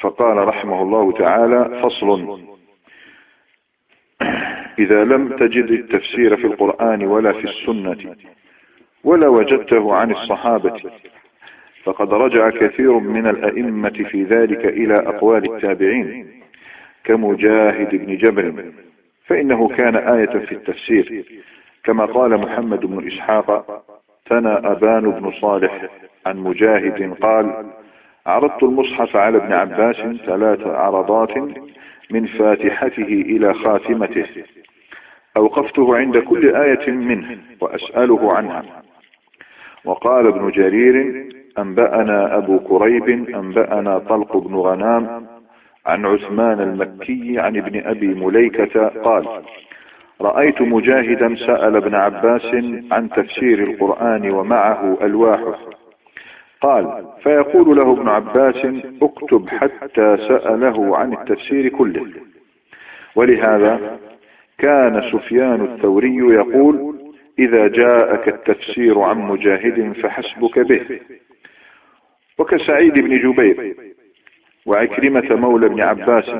فقال رحمه الله تعالى فصل. إذا لم تجد التفسير في القرآن ولا في السنة ولا وجدته عن الصحابة فقد رجع كثير من الأئمة في ذلك إلى أقوال التابعين كمجاهد بن جبر فإنه كان آية في التفسير كما قال محمد بن إسحاق ثنى أبان بن صالح عن مجاهد قال عرضت المصحف على ابن عباس ثلاث عرضات من فاتحته إلى خاتمته. أوقفته عند كل آية منه وأسأله عنها. وقال ابن جرير أنبأنا أبو كريب أنبأنا طلق بن غنام عن عثمان المكي عن ابن أبي مليكة قال رأيت مجاهدا سأل ابن عباس عن تفسير القرآن ومعه ألواحه. قال فيقول له ابن عباس اكتب حتى سأله عن التفسير كله. ولهذا كان سفيان الثوري يقول إذا جاءك التفسير عن مجاهد فحسبك به. وكسعيد بن جبير وعكرمة مولى بن عباس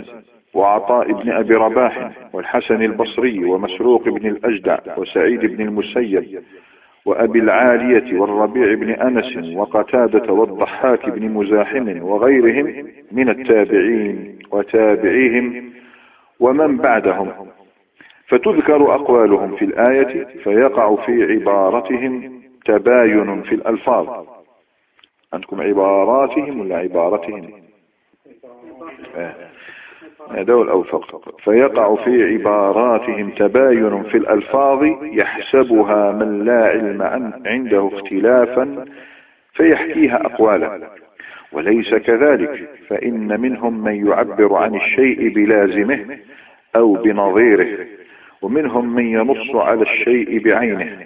وعطاء بن أبي رباح والحسن البصري ومسروق بن الأجدع وسعيد بن المسيب وأبي العالية والربيع بن أنس وقتادة والضحاك بن مزاحم وغيرهم من التابعين وتابعيهم ومن بعدهم. فتذكر أقوالهم في الآية فيقع في عبارتهم تباين في الألفاظ. عندكم عباراتهم ولا عبارتهم؟ هذا الأوفق فيقع في عباراتهم تباين في الألفاظ يحسبها من لا علم عنده اختلافا فيحكيها أقوالا. وليس كذلك فإن منهم من يعبر عن الشيء بلازمه أو بنظيره ومنهم من ينص على الشيء بعينه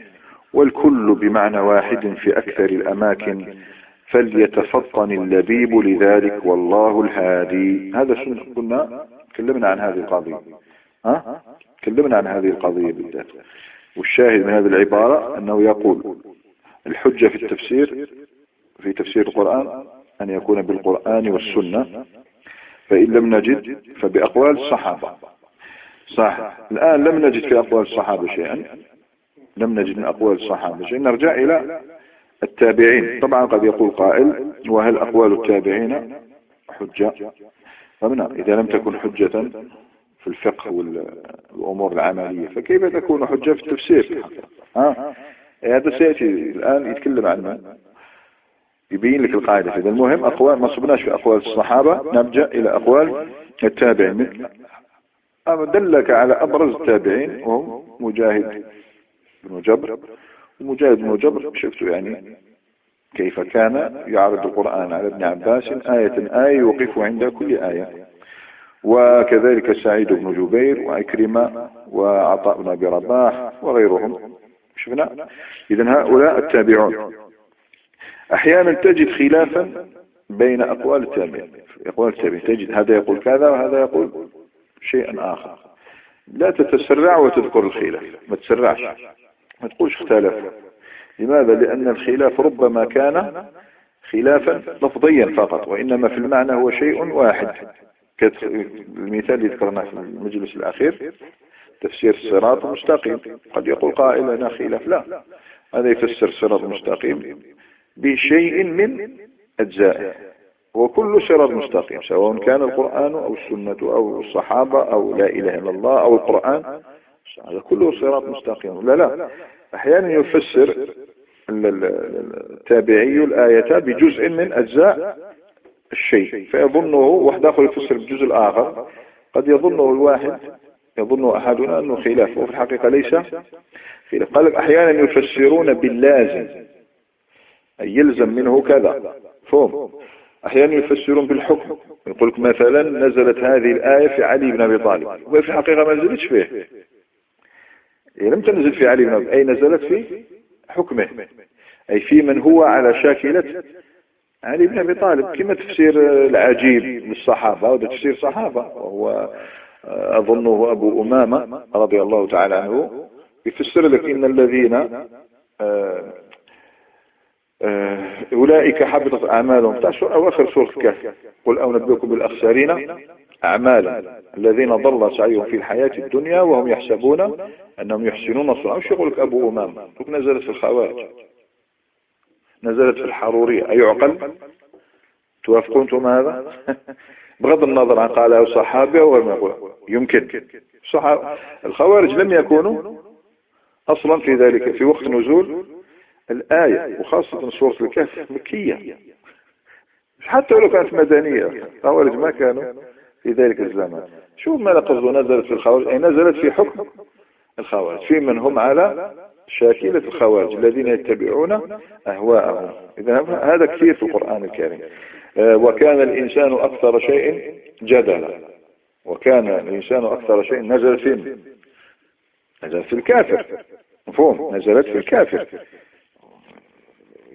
والكل بمعنى واحد في أكثر الأماكن فليتفطن اللبيب لذلك والله الهادي. هذا شنو قلنا؟ تكلمنا عن هذه القضية. ها؟ تكلمنا عن هذه القضية بالذات. والشاهد من هذه العبارة أنه يقول الحجة في التفسير في تفسير القرآن أن يكون بالقرآن والسنة. فإن لم نجد فبأقوال الصحابة. صح. الآن لم نجد في أقوال الصحابة شيئا. لم نجد من أقوال الصحابة شيئا. نرجع إلى التابعين. طبعا قد يقول قائل وهل أقوال التابعين حجة؟ فمنع إذا لم تكن حجة في الفقه والأمور العملية فكيف تكون حجة في التفسير؟ ها؟ هذا سيأتي الآن يتكلم عنه. يبين لك القاعدة. إذا المهم أقوال ما صبناش في أقوال الصحابة نرجع إلى أقوال التابعين. دلك على أبرز التابعين وهم مجاهد بن جبر ومجاهد بن جبر شفتوا يعني كيف كان يعرض القرآن على ابن عباس آية آية يوقف عند كل آية. وكذلك سعيد بن جبير وعكرمة وعطاء بن أبي رباح وغيرهم. شفنا؟ إذا هؤلاء التابعون. أحيانا تجد خلافا بين أقوال التابعين. أقوال التابعين تجد هذا يقول كذا وهذا يقول شيئا آخر. لا تتسرع وتذكر الخلاف. ما تسرعش. ما تقولش اختلف لماذا؟ لأن الخلاف ربما كان خلافا لفظيا فقط وإنما في المعنى هو شيء واحد. المثال اللي ذكرناه في المجلس الأخير تفسير الصراط المستقيم قد يقول قائل أنا خلاف. لا هذا يفسر الصراط المستقيم بشيء من أجزائه وكل صراط مستقيم سواء كان القرآن أو السنة أو الصحابة أو لا إله إلا الله أو القرآن هذا كله صراط مستقيم. لا لا. أحيانا يفسر التابعي الآية بجزء من أجزاء الشيء فيظنه واحد آخر يفسر بجزء الآخر. قد يظنه الواحد يظن أحدنا أنه خلاف وفي الحقيقة ليس خلاف. قال أحيانا يفسرون باللازم أي يلزم منه كذا. فهم. أحيانا يفسرون بالحكم. يقول لك مثلا نزلت هذه الآية في علي بن أبي طالب وفي الحقيقة ما نزلتش فيه. هي لم تنزل في علي بن أبي أي نزلت في حكمه. أي في من هو على شاكلة علي بن أبي طالب كما تفسير العجيب للصحابة وهذا تفسير صحابة وهو أظنه أبو أمامة رضي الله تعالى عنه يفسر لك إن الذين آه، آه، أولئك حبطت أعمالهم. أواخر سورة الكهف؟ قل أو نبئكم بالأخسرين. أعمالا الذين ضل سعيهم في الحياة الدنيا وهم يحسبون أنهم يحسنون صنعا. وش يقول لك أبو أمامة؟ نزلت في الخوارج. نزلت في الحرورية. أيعقل توافقون أنتم هذا؟ بغض النظر عن قاله صحابي أو غير يمكن. الخوارج لم يكونوا أصلا في ذلك في وقت نزول الآية وخاصة سورة الكهف مكية. حتى لو كانت مدنية الخوارج ما كانوا. في ذلك الزمان. شوف ما لقصده نزلت في الخوارج. أي نزلت في حكم الخوارج. في من هم على شاكلة الخوارج الذين يتبعون أهواءهم. إذا هذا كثير في القرآن الكريم. آه، وكان الإنسان أكثر شيء جدلا. وكان الإنسان أكثر شيء نزل في نزل في الكافر. مفهوم؟ نزلت في الكافر.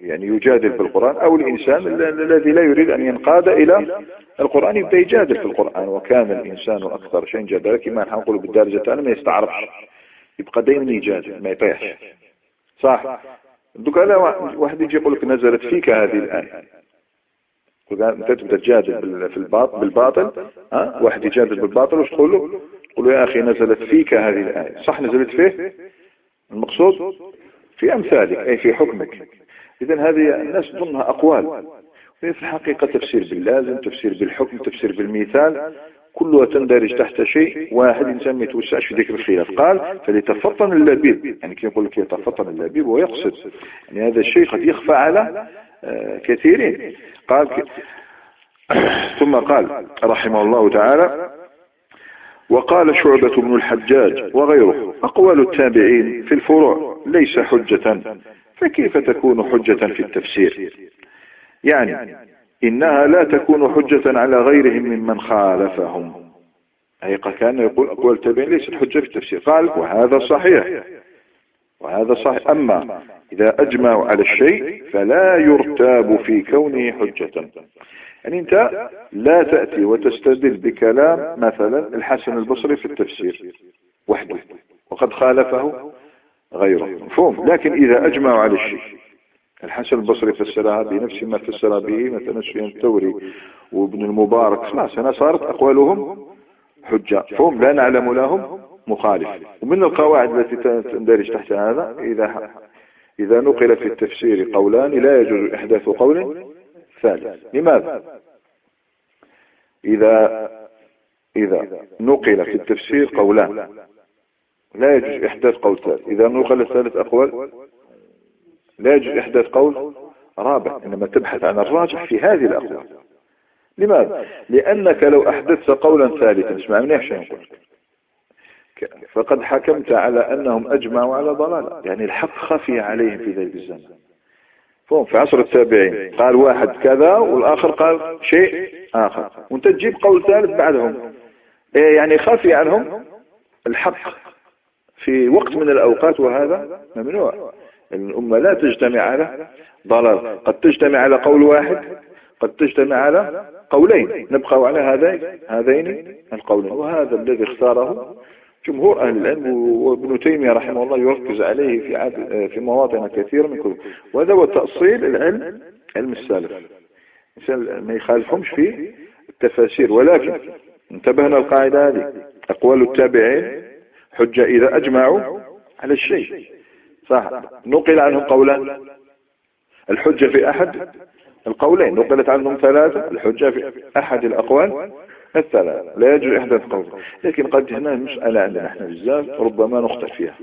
يعني يجادل في القرآن أو الإنسان الذي لا يريد أن ينقاد إلى القرآن يبدأ يجادل في القرآن. وكان الإنسان أكثر شيء جدلا كما نحن نقول بالدارجة ما يستعرفش يبقى دائما يجادل ما يطيحش. صح. دوك هذا واحد يجي يقول لك نزلت فيك هذه الآية. أنت تبدأ تجادل في الباطل بالباطل ها؟ واحد يجادل بالباطل وش تقول له؟ تقول له يا أخي نزلت فيك هذه الآية. صح نزلت فيه؟ المقصود في أمثالك أي في حكمك. اذا هذه الناس ضمنها أقوال. في الحقيقة تفسير باللازم تفسير بالحكم تفسير بالمثال كلها تندرج تحت شيء واحد إنسان ما يتوسعش في ذكر الخلاف. قال فليتفطن اللبيب. يعني كي يقول لك يتفطن اللبيب ويقصد يعني هذا الشيء قد يخفى على آه، كثيرين. قال ثم قال رحمه الله تعالى وقال شعبة بن الحجاج وغيره أقوال التابعين في الفروع ليس حجة. فكيف تكون حجة في التفسير؟ يعني إنها لا تكون حجة على غيرهم ممن خالفهم. أي كان يقول أقوال التابعين ليست حجة في التفسير. قال وهذا صحيح. وهذا صحيح. أما إذا أجمعوا على الشيء فلا يرتاب في كونه حجة. يعني أنت لا تأتي وتستدل بكلام مثلا الحسن البصري في التفسير وحده وقد خالفه غيره. مفهوم. لكن إذا أجمعوا على الشيء الحسن البصري فسرها بنفس ما فسر به مثلا سفيان الثوري وابن المبارك خلاص هنا صارت أقوالهم حجة. فهم لا نعلم لهم مخالف. ومن القواعد التي تندرج تحت هذا إذا إذا نقل في التفسير قولان لا يجوز إحداث قول ثالث. لماذا؟ إذا إذا نقل في التفسير قولان. لا يجوز إحداث قول ثالث. إذا نقل ثالث أقوال لا يجوز إحداث قول رابع إنما تبحث عن الراجح في هذه الأقوال. لماذا؟ لأنك لو أحدثت قولا ثالثا اسمع منيح شيء نقول فقد حكمت على أنهم أجمعوا على ضلال يعني الحق خفي عليهم في ذلك الزمن. فهم في عصر التابعين. قال واحد كذا والآخر قال شيء آخر. وأنت تجيب قول ثالث بعدهم. إيه يعني خفي عنهم الحق. في وقت من الأوقات وهذا ممنوع. الأمة لا تجتمع على ضلال. قد تجتمع على قول واحد قد تجتمع على قولين. نبقى على هذين هذين القولين. وهذا الذي اختاره جمهور أهل العلم وابن تيمية رحمه الله يركز عليه في عد في مواطن كثيرة من كتب وهذا هو تأصيل العلم علم السلف. ما يخالفهمش في التفاسير. ولكن انتبهنا القاعدة هذه. أقوال التابعين حجة إذا أجمعوا على الشيء. صح. نقل عنهم قولا. الحجة في أحد القولين. نقلت عنهم ثلاثة. الحجة في أحد الأقوال الثلاثة. لا يجوز إحداث قول لكن قد هنا مسألة عندنا إحنا بزاف. ربما نخطئ فيها.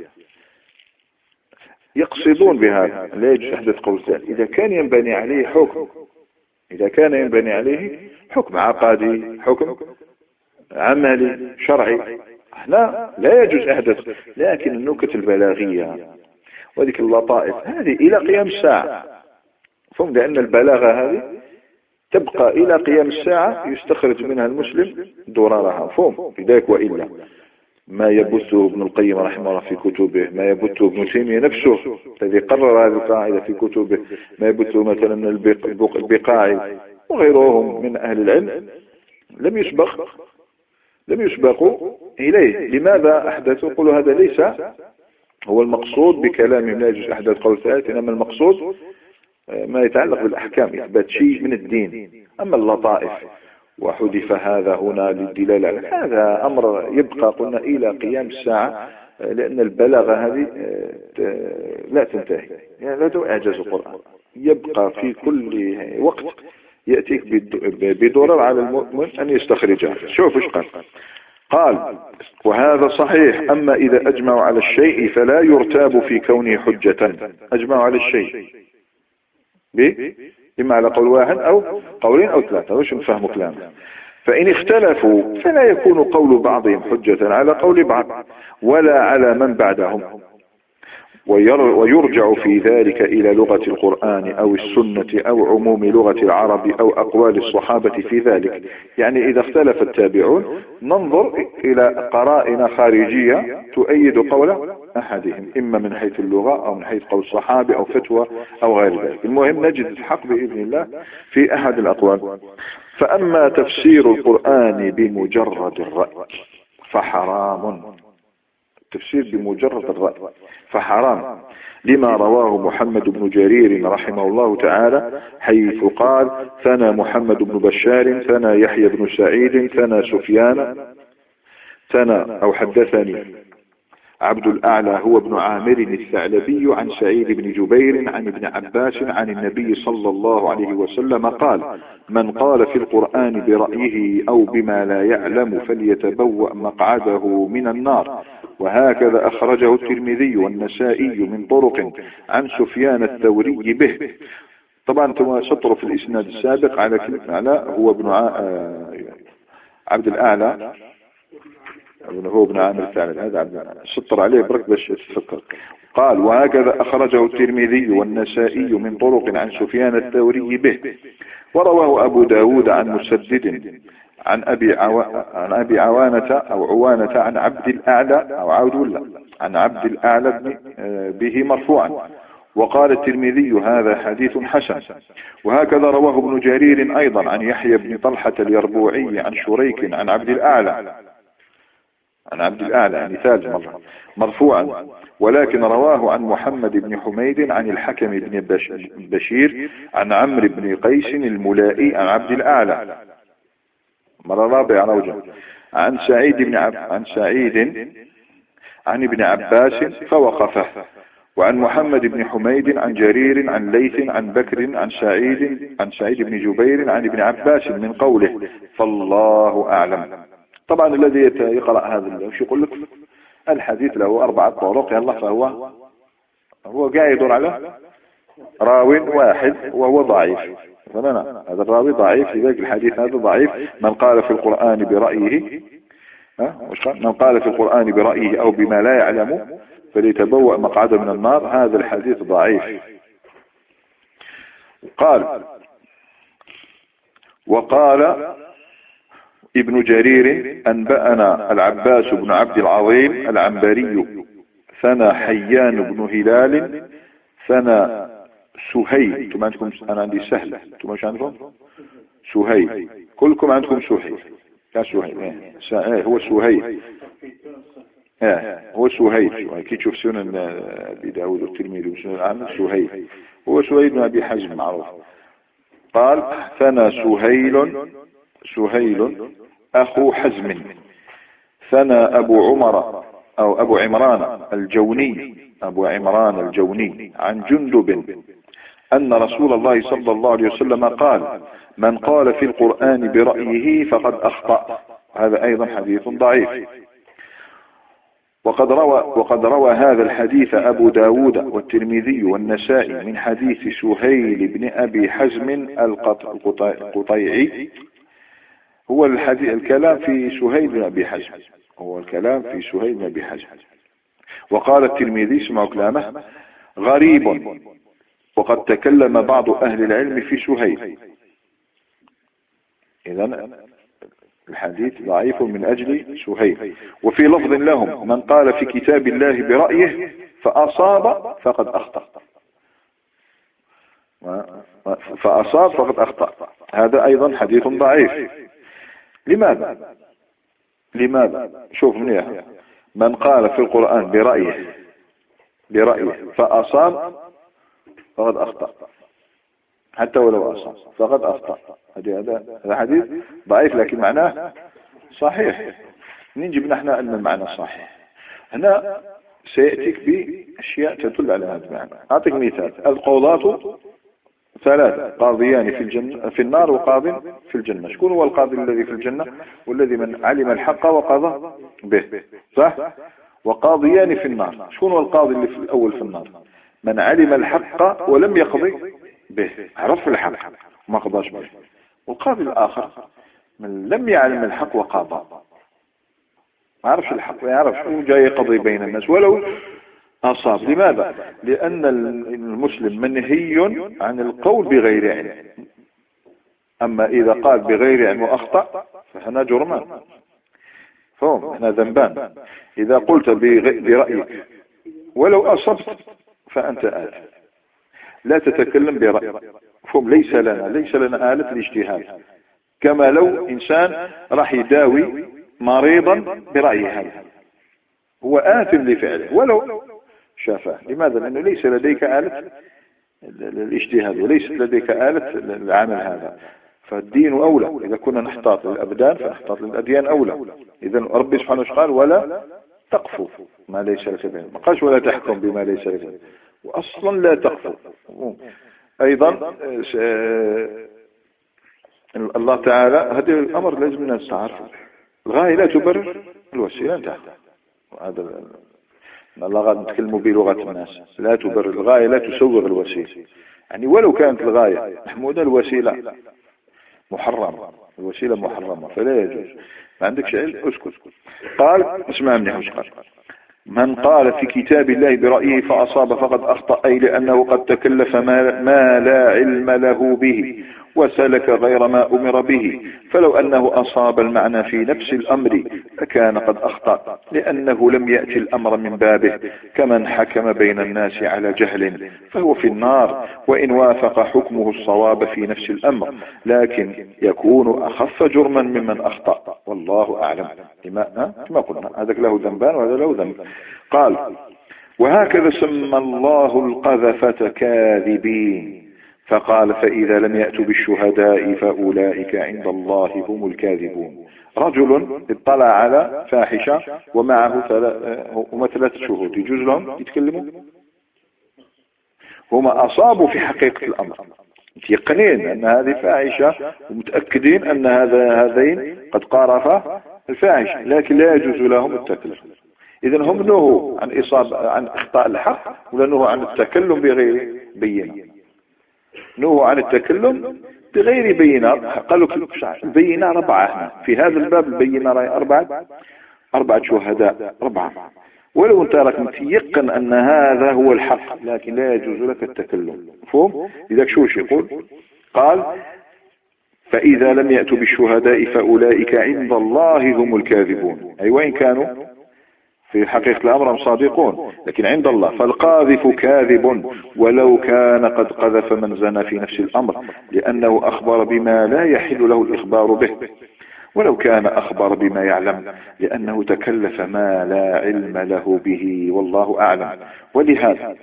يقصدون بهذا لا يجوز إحداث قول ثاني إذا كان ينبني عليه حكم. إذا كان ينبني عليه حكم عقدي حكم عملي شرعي. لا لا يجوز إحداث لكن النكت البلاغية. وذيك اللطائف هذه إلى قيام الساعة. فهم لأن البلاغة هذه تبقى إلى قيام الساعة يستخرج منها المسلم درارها فهم ذلك وإلا. ما يبثه ابن القيم رحمه الله في كتبه ما يبثه ابن تيمية نفسه الذي قرر هذه القاعدة في كتبه ما يبثه مثلا البقاعي وغيرهم من أهل العلم لم يسبق لم يسبقوا إليه. لماذا أحدثوا قلوا هذا ليس هو المقصود بكلامهم لا يجوز أحدث قول ثالث إنما المقصود آه، ما يتعلق بالأحكام إثبات شيء من الدين. أما اللطائف وحذف هذا هنا للدلالة على هذا أمر يبقى قلنا إلى قيام الساعة آه، لأن البلاغة هذه آه، لا تنتهي. يعني لا إعجاز القرآن. يبقى في كل وقت يأتيك بدرر على المؤمن أن يستخرجها شوف إيش قال. قال وهذا صحيح أما إذا أجمعوا على الشيء فلا يرتاب في كونه حجة. أجمعوا على الشيء. إما على قول واحد أو قولين أو ثلاثة. وش نفهم كلامه؟ فإن اختلفوا فلا يكون قول بعضهم حجة على قول بعض ولا على من بعدهم. ويرجع في ذلك إلى لغة القرآن أو السنة أو عموم لغة العرب أو أقوال الصحابة في ذلك. يعني إذا اختلف التابعون ننظر إلى قرائن خارجية تؤيد قول أحدهم إما من حيث اللغة أو من حيث قول الصحابة أو فتوى أو غير ذلك. المهم نجد الحق بإذن الله في أحد الأقوال. فأما تفسير القرآن بمجرد الرأي فحرام. التفسير بمجرد الرأي. فحرام. لما رواه محمد بن جرير رحمه الله تعالى حيث قال ثنى محمد بن بشار ثنى يحيى بن سعيد ثنى سفيان ثنى أو حدثني عبد الأعلى هو ابن عامر الثعلبي عن سعيد بن جبير عن ابن عباس عن النبي صلى الله عليه وسلم قال من قال في القرآن برأيه أو بما لا يعلم فليتبوأ مقعده من النار. وهكذا أخرجه الترمذي والنسائي من طرق عن سفيان الثوري به. طبعا سطر في الإسناد السابق على على هو ابن آه، عبد الأعلى. هو ابن عامر الثعلبي هذا عبد سطر عليه برك باش تفكر قال وهكذا أخرجه الترمذي والنسائي من طرق عن سفيان الثوري به. ورواه أبو داود عن مسدد عن أبي, عو... عن أبي عوانة أو عوانة عن عبد الأعلى أو عود ولا عن عبد الأعلى آه، به مرفوعا. وقال الترمذي هذا حديث حسن. وهكذا رواه ابن جرير أيضا عن يحيى بن طلحة اليربوعي عن شريك عن عبد الأعلى. عن عبد الأعلى يعني ثالث مرة مرفوعا. ولكن رواه عن محمد بن حميد عن الحكم بن بشير عن عمرو بن قيس الملائي عن عبد الأعلى. مرة رابعة روجة عن سعيد بن عب... عن سعيد عن ابن عباس فوقفه. وعن محمد بن حميد عن جرير عن ليث عن بكر عن سعيد عن سعيد بن جبير عن ابن عباس من قوله فالله أعلم. طبعا الذي يقرأ هذا وش يقول لك الحديث له أربعة طرق يلا فهو هو قاعد على راو واحد وهو ضعيف. فمنا هذا الراوي ضعيف لذلك الحديث هذا ضعيف من قال في القرآن برأيه من قال في القرآن برأيه أو بما لا يعلم فليتبوأ مقعده من النار هذا الحديث ضعيف. قال وقال ابن جرير أنبأنا العباس بن عبد العظيم العنبري. ثنى حيان بن هلال. ثنى سهيل. أنتم عندكم أنا عندي سهل. أنتم مش عندكم؟ سهيل. كلكم عندكم سهيل. كان سهيل. إيه, إيه. هو سهيل. إيه. هو سهيل. كي تشوف سنن أبي داود والترمذي وسنن العامل سهيل. هو سهيل بن أبي حزم معروف. قال ثنى سهيل. سهيل. أخو حزم. ثنى أبو عمر أو أبو عمران الجوني. أبو عمران الجوني عن جندب. أن رسول الله صلى الله عليه وسلم قال من قال في القرآن برأيه فقد أخطأ. هذا أيضا حديث ضعيف. وقد روى, وقد روى هذا الحديث أبو داود والترمذي والنسائي من حديث سهيل بن أبي حزم القطيعي هو الحديث الكلام في سهيل بن أبي حزم هو الكلام في سهيل بن أبي حزم وقال الترمذي اسمعوا كلامه غريب. وقد تكلم بعض أهل العلم في سهيل إذا الحديث ضعيف من أجل سهيل وفي لفظ لهم من قال في كتاب الله برأيه فأصاب فقد أخطأ. فأصاب فقد أخطأ. هذا أيضا حديث ضعيف. لماذا؟ لماذا؟ شوف منيح. من قال في القرآن برأيه برأيه فأصاب فقد أخطأ. حتى ولو أصاب فقد أخطأ. هذا هذا حديث ضعيف لكن معناه صحيح. منين جبنا إحنا أن المعنى صحيح. هنا سيأتيك بأشياء تدل على هذا المعنى. أعطيك مثال. القوضات ثلاثة قاضيان في الجنة في النار وقاض في الجنة. شكون هو القاضي الذي في الجنة؟ والذي من علم الحق وقضى به صح؟ وقاضيان في النار. شكون هو القاضي اللي في الأول في النار؟ من علم الحق ولم يقضي به. عرف الحق ما قضاش به. والقاضي الآخر من لم يعلم الحق وقضى ما عرفش الحق ما يعرفش شو جاي يقضي بين الناس. ولو أصاب. لماذا؟ لأن المسلم منهي عن القول بغير علم. أما إذا قال بغير علم وأخطأ فهنا جرمان. فهم هنا ذنبان. إذا قلت برأيك ولو أصبت فأنت آل لا تتكلم برأيك فهم ليس لنا ليس لنا آلة الاجتهاد كما لو إنسان راح يداوي مريضا برأيه هذا. هو آثم لفعله. ولو شافاه لماذا؟ لأنه ليس لديك آلة الاجتهاد وليست لديك آلة العمل هذا. فالدين أولى. إذا كنا نحتاط للأبدان فنحتاط للأديان أولى. إذا ربي سبحانه وتعالى قال ولا تقفوا ما ليس لك به ما قالش ولا تحكم بما ليس لك وأصلا لا تقفوا. أيضا الله تعالى هذا الأمر لازم الناس تعرفه الغاية لا تبرر الوسيلة انتهى هذا الله غادي نتكلموا بلغة الناس. لا تبرر الغاية لا تسوغ الوسيلة. يعني ولو كانت الغاية محمودة الوسيلة محرمة. الوسيلة محرمة فلا يجوز. ما عندكش علم؟ اسكت. قال اسمع مني وش قال من قال في كتاب الله برأيه فأصاب فقد أخطأ أي لأنه قد تكلف ما, ما لا علم له به. وسلك غير ما أمر به. فلو أنه أصاب المعنى في نفس الأمر لكان قد أخطأ لأنه لم يأتي الأمر من بابه. كمن حكم بين الناس على جهل فهو في النار وإن وافق حكمه الصواب في نفس الأمر. لكن يكون أخف جرما ممن أخطأ. والله أعلم. لما, كما قلنا. هذا له ذنبان وهذا له ذنب. قال وهكذا سمى الله القذفة كاذبين. فقال فإذا لم يأتوا بالشهداء فأولئك عند الله هم الكاذبون. رجل اطلع على فاحشة ومعه هما ثلاث شهود. يجوز لهم يتكلموا؟ هما أصابوا في حقيقة الأمر. يقنين أن هذه فاحشة ومتأكدين أن هذا هذين قد قارفا الفاحشة لكن لا يجوز لهم التكلم. إذا هم نهوا عن إصاب عن إخطاء الحق ولا نهوا عن التكلم بغير بينة. نهوا عن التكلم بغير بينة قالوا البينة أربعة هنا. في هذا الباب البينة أربعة. أربعة شهداء أربعة ولو أنت راك متيقن أن هذا هو الحق لكن لا يجوز لك التكلم. مفهوم؟ إذا شو يقول؟ قال فإذا لم يأتوا بالشهداء فأولئك عند الله هم الكاذبون. أي وإن كانوا؟ في حقيقة الأمر هم صادقون. لكن عند الله فالقاذف كاذب ولو كان قد قذف من زنى في نفس الأمر لأنه أخبر بما لا يحل له الإخبار به. ولو كان أخبر بما يعلم لأنه تكلف ما لا علم له به والله أعلم. ولهذا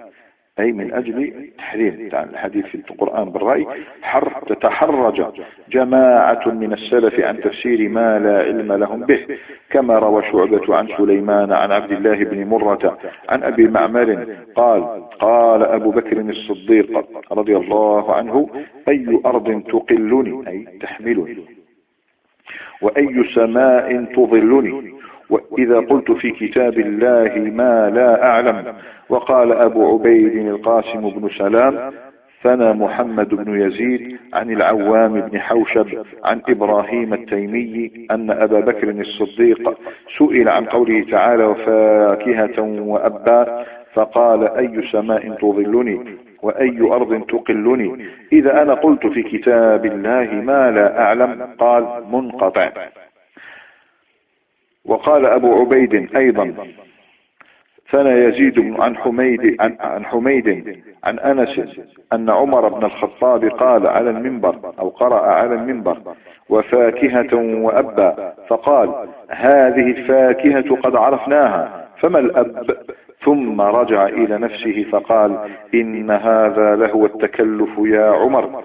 أي من أجل تحريم الحديث في القرآن بالرأي حر تتحرج جماعة من السلف عن تفسير ما لا علم لهم به كما روى شعبة عن سليمان عن عبد الله بن مرة عن أبي معمر قال قال أبو بكر الصديق رضي الله عنه أي أرض تقلني؟ أي تحملني. وأي سماء تظلني؟ وإذا قلت في كتاب الله ما لا أعلم وقال أبو عبيد القاسم بن سلام ثنى محمد بن يزيد عن العوام بن حوشب عن إبراهيم التيمي أن أبا بكر الصديق سئل عن قوله تعالى وفاكهة وأبا فقال أي سماء تظلني وأي أرض تقلني؟ إذا أنا قلت في كتاب الله ما لا أعلم قال منقطع. وقال أبو عبيد أيضا ثنى يزيد عن حميد عن, عن حميد عن أنس أن عمر بن الخطاب قال على المنبر أو قرأ على المنبر وفاكهة وأبا فقال هذه الفاكهة قد عرفناها فما الأب؟ ثم رجع إلى نفسه فقال إن هذا لهو التكلف يا عمر.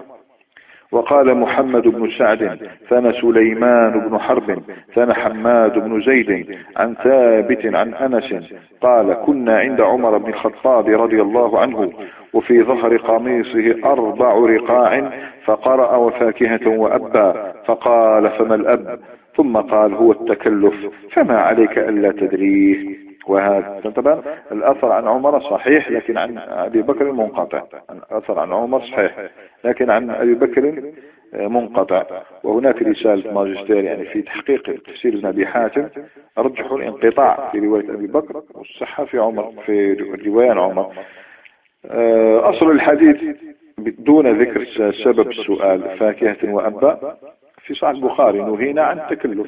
وقال محمد بن سعد ثنا سليمان بن حرب ثنا حماد بن زيد عن ثابت عن أنس قال كنا عند عمر بن الخطاب رضي الله عنه وفي ظهر قميصه أربع رقاع فقرأ وفاكهة وأبا فقال فما الأب؟ ثم قال هو التكلف فما عليك ألا تدريه؟ وهذا طبعا الأثر عن عمر صحيح لكن عن أبي بكر منقطع. الأثر عن عمر صحيح لكن عن أبي بكر منقطع. وهناك رسالة ماجستير يعني في تحقيق تفسير ابن أبي حاتم. رجحوا الانقطاع في رواية أبي بكر والصحة في عمر في رواية عمر. آه، أصل الحديث دون ذكر سبب السؤال فاكهة وأنباء. في صحيح البخاري نهينا عن التكلف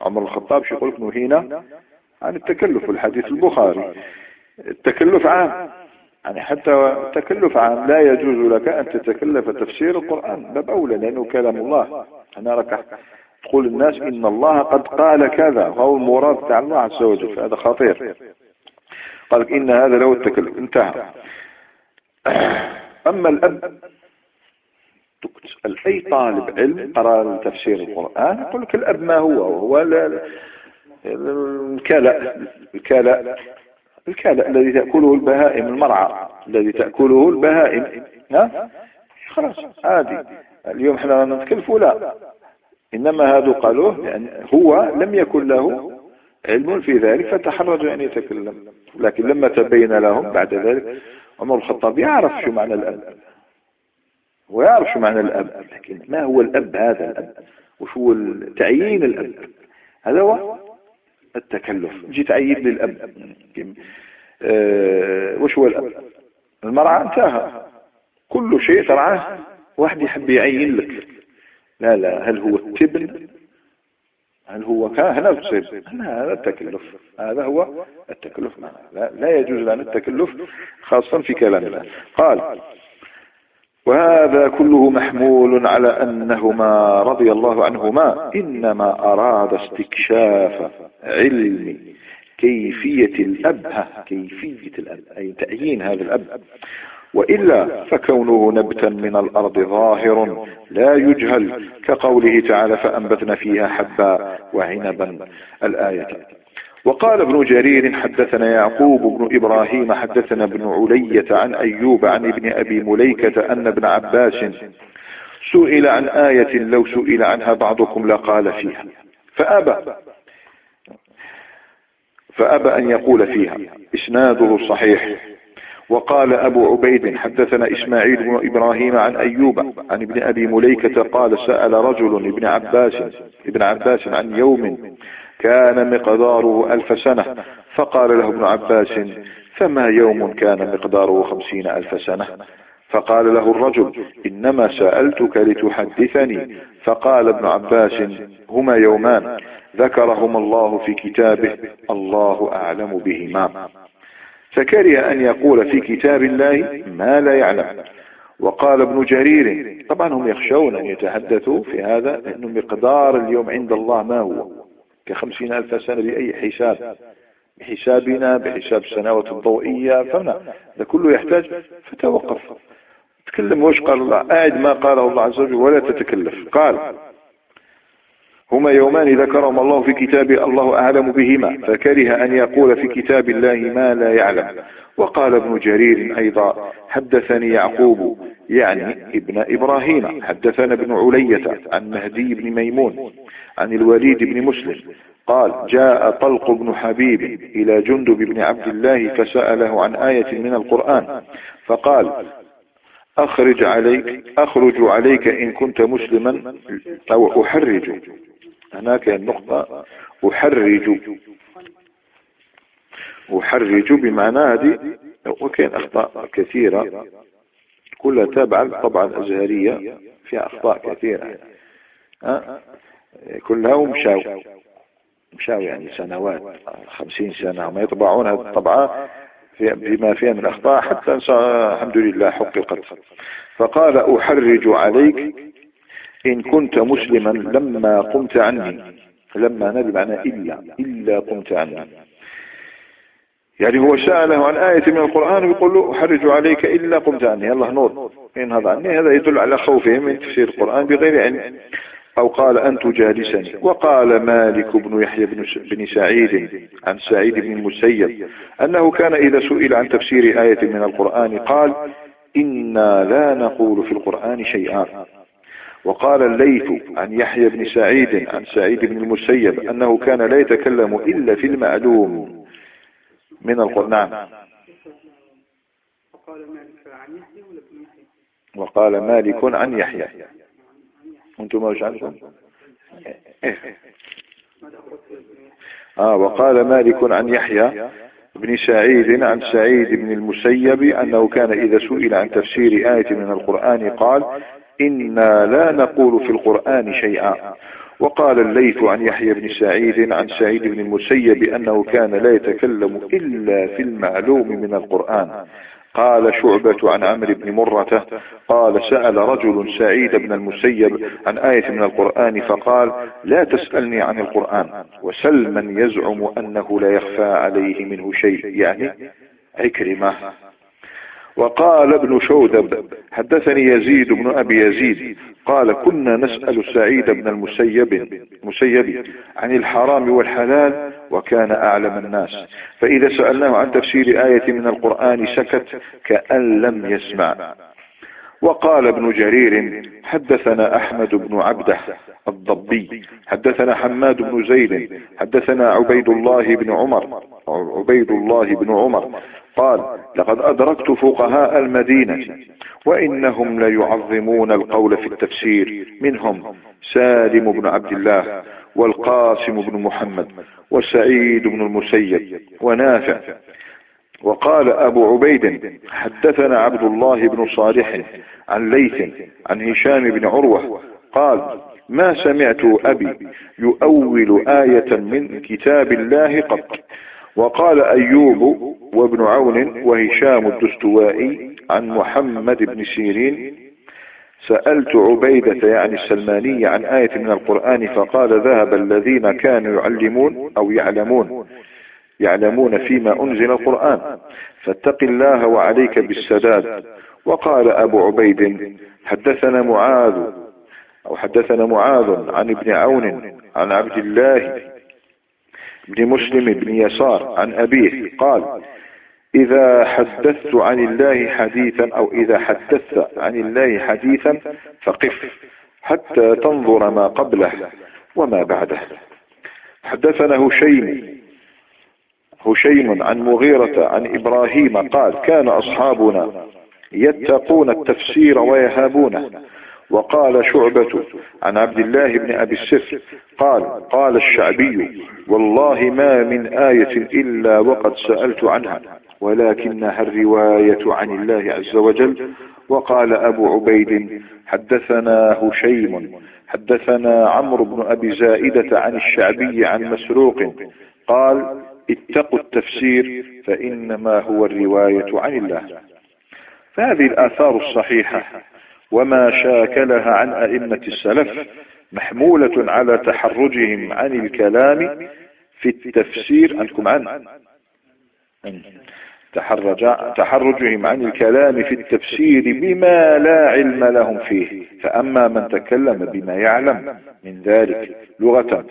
عمر الخطاب شو يقول نهينا عن التكلف الحديث البخاري. التكلف عام. يعني حتى التكلف عام لا يجوز لك أن تتكلف تفسير القرآن. باب أولى لأنه كلام الله. أنا رك تقول الناس إن الله قد قال كذا وهو المراد تاع الله عز وجل. فهذا خطير. قال إن هذا له التكلف. انتهى. أما الأب تسأل أي طالب علم قرأ تفسير القرآن يقول لك الأب ما هو؟ هو الكلأ الكلأ الكلأ الذي تأكله البهائم المرعى الذي تأكله البهائم. ها؟ خلاص عادي. اليوم إحنا نتكلفوا لا إنما هذا قالوه لأن هو لم يكن له علم في ذلك فتحرج أن يتكلم. لكن لما تبين لهم بعد ذلك عمر الخطاب يعرف شو معنى الأب. ويعرف شو معنى الأب لكن ما هو الأب هذا الأب؟ وشو تعيين الأب؟ هذا هو التكلف. جيت عيد للأب. أه وش هو الأب؟ المرعى انتهى. كل شيء ترعاه. واحد يحب يعين لك. لا لا هل هو التبن هل هو هنا تصير هذا التكلف. هذا هو التكلف. لا, لا يجوز لنا التكلف خاصة في كلام الله قال وهذا كله محمول على أنهما رضي الله عنهما. إنما أراد استكشاف علم كيفية الأب. كيفية الأب أي تعيين هذا الأب. وإلا فكونه نبتا من الأرض ظاهر لا يجهل كقوله تعالى فأنبتنا فيها حبا وعنبا. الآية وقال ابن جرير حدثنا يعقوب بن إبراهيم حدثنا ابن علية عن أيوب عن ابن أبي مليكة أن ابن عباس سئل عن آية لو سئل عنها بعضكم لقال فيها. فأبى فأبى أن يقول فيها. إسناده صحيح. وقال أبو عبيد حدثنا إسماعيل بن إبراهيم عن أيوب عن ابن أبي مليكة قال سأل رجل ابن عباس ابن عباس عن يوم كان مقداره ألف سنة. فقال له ابن عباس فما يوم كان مقداره خمسين ألف سنة؟ فقال له الرجل إنما سألتك لتحدثني. فقال ابن عباس هما يومان. ذكرهما الله في كتابه الله أعلم بهما. فكره أن يقول في كتاب الله ما لا يعلم. وقال ابن جرير طبعا هم يخشون أن يتحدثوا في هذا لأنه مقدار اليوم عند الله ما هو؟ كخمسين ألف سنة بأي حساب؟ بحسابنا بحساب السنوات الضوئية. فهمنا؟ ده كله يحتاج فتوقف. تكلم وش قال الله؟ قاعد ما قاله الله عز وجل ولا تتكلف. قال هما يومان ذكرهما الله في كتابه الله أعلم بهما فكره أن يقول في كتاب الله ما لا يعلم. وقال ابن جرير أيضا حدثني يعقوب يعني ابن إبراهيم. حدثنا ابن علية عن مهدي بن ميمون عن الوليد بن مسلم. قال جاء طلق بن حبيب إلى جندب بن عبد الله فسأله عن آية من القرآن. فقال أخرج عليك أخرج عليك إن كنت مسلما أو أحرج. هناك النقطة أحرج. أحرج بمعنى هذه. وكان أخطاء كثيرة. كلها تابعة للطبعة الأزهرية فيها أخطاء كثيرة؟ كلها ومشاو مشاو يعني سنوات خمسين سنة وما يطبعون هذه الطبعة بما فيها من أخطاء حتى الحمد لله حققت. فقال أحرج عليك إن كنت مسلما لما قمت عني. لما نبي معنى إلا إلا قمت عني. يعني هو سأله عن آية من القرآن ويقول له أحرج عليك إلا قمت عني الله نور. إن هذا عني هذا يدل على خوفهم من تفسير القرآن بغير علم. أو قال أن تجالسني. وقال مالك بن يحيى بن سعيد عن سعيد بن المسيب أنه كان إذا سئل عن تفسير آية من القرآن قال إنا لا نقول في القرآن شيئا. وقال الليث عن يحيى بن سعيد عن سعيد بن المسيب أنه كان لا يتكلم إلا في المعلوم. من القرآن. نعم. وقال مالك عن يحيى أنتم ما عندكم. آه وقال مالك عن يحيى بن سعيد عن سعيد بن المسيب أنه كان إذا سئل عن تفسير آية من القرآن قال إنا لا نقول في القرآن شيئا. وقال الليث عن يحيى بن سعيد عن سعيد بن المسيب أنه كان لا يتكلم إلا في المعلوم من القرآن. قال شعبة عن عمرو بن مرة قال سأل رجل سعيد بن المسيب عن آية من القرآن فقال لا تسألني عن القرآن وسل من يزعم أنه لا يخفى عليه منه شيء. يعني عكرمة. وقال ابن شوذب حدثني يزيد بن أبي يزيد قال كنا نسأل سعيد بن المسيب مسيب عن الحرام والحلال وكان أعلم الناس. فإذا سألناه عن تفسير آية من القرآن سكت كأن لم يسمع. وقال ابن جرير حدثنا أحمد بن عبدة الضبي حدثنا حماد بن زيد حدثنا عبيد الله بن عمر عبيد الله بن عمر قال لقد أدركت فقهاء المدينة وإنهم ليعظمون القول في التفسير منهم سالم بن عبد الله والقاسم بن محمد وسعيد بن المسيب ونافع. وقال أبو عبيد حدثنا عبد الله بن صالح عن ليث عن هشام بن عروة قال ما سمعت أبي يؤول آية من كتاب الله قط وقال أيوب وابن عون وهشام الدستوائي عن محمد بن سيرين سألت عبيدة يعني السلماني عن آية من القرآن فقال ذهب الذين كانوا يعلمون أو يعلمون يعلمون فيما أنزل القرآن فاتق الله وعليك بالسداد. وقال أبو عبيد حدثنا معاذ أو حدثنا معاذ عن ابن عون عن عبد الله بن مسلم بن يسار عن أبيه قال إذا حدثت عن الله حديثا أو إذا حدثت عن الله حديثا فقف حتى تنظر ما قبله وما بعده. حدثنا هشيم هشيم عن مغيرة عن إبراهيم قال كان أصحابنا يتقون التفسير ويهابونه. وقال شعبة عن عبد الله بن أبي السفر قال قال الشعبي والله ما من آية إلا وقد سألت عنها ولكنها الرواية عن الله عز وجل. وقال أبو عبيد حدثنا هشيم حدثنا عمرو بن أبي زائدة عن الشعبي عن مسروق قال اتقوا التفسير فإنما هو الرواية عن الله. فهذه الآثار الصحيحة وما شاكلها عن أئمة السلف محمولة على تحرجهم عن الكلام في التفسير عندكم عن. تحرج تحرجهم عن الكلام في التفسير بما لا علم لهم فيه فأما من تكلم بما يعلم من ذلك لغة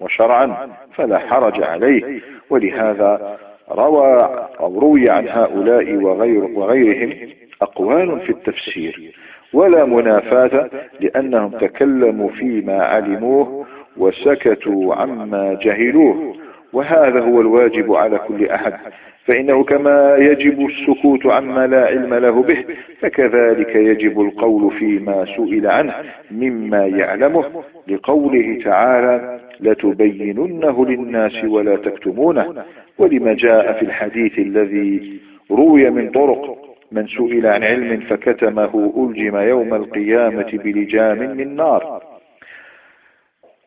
وشرعا فلا حرج عليه ولهذا روى أو روي عن هؤلاء وغير وغيرهم أقوال في التفسير. ولا منافاة لأنهم تكلموا فيما علموه وسكتوا عما جهلوه. وهذا هو الواجب على كل أحد. فإنه كما يجب السكوت عما لا علم له به فكذلك يجب القول فيما سئل عنه مما يعلمه. لقوله تعالى لتبيننه للناس ولا تكتمونه ولما جاء في الحديث الذي روي من طرق من سئل عن علم فكتمه ألجم يوم القيامة بلجام من نار.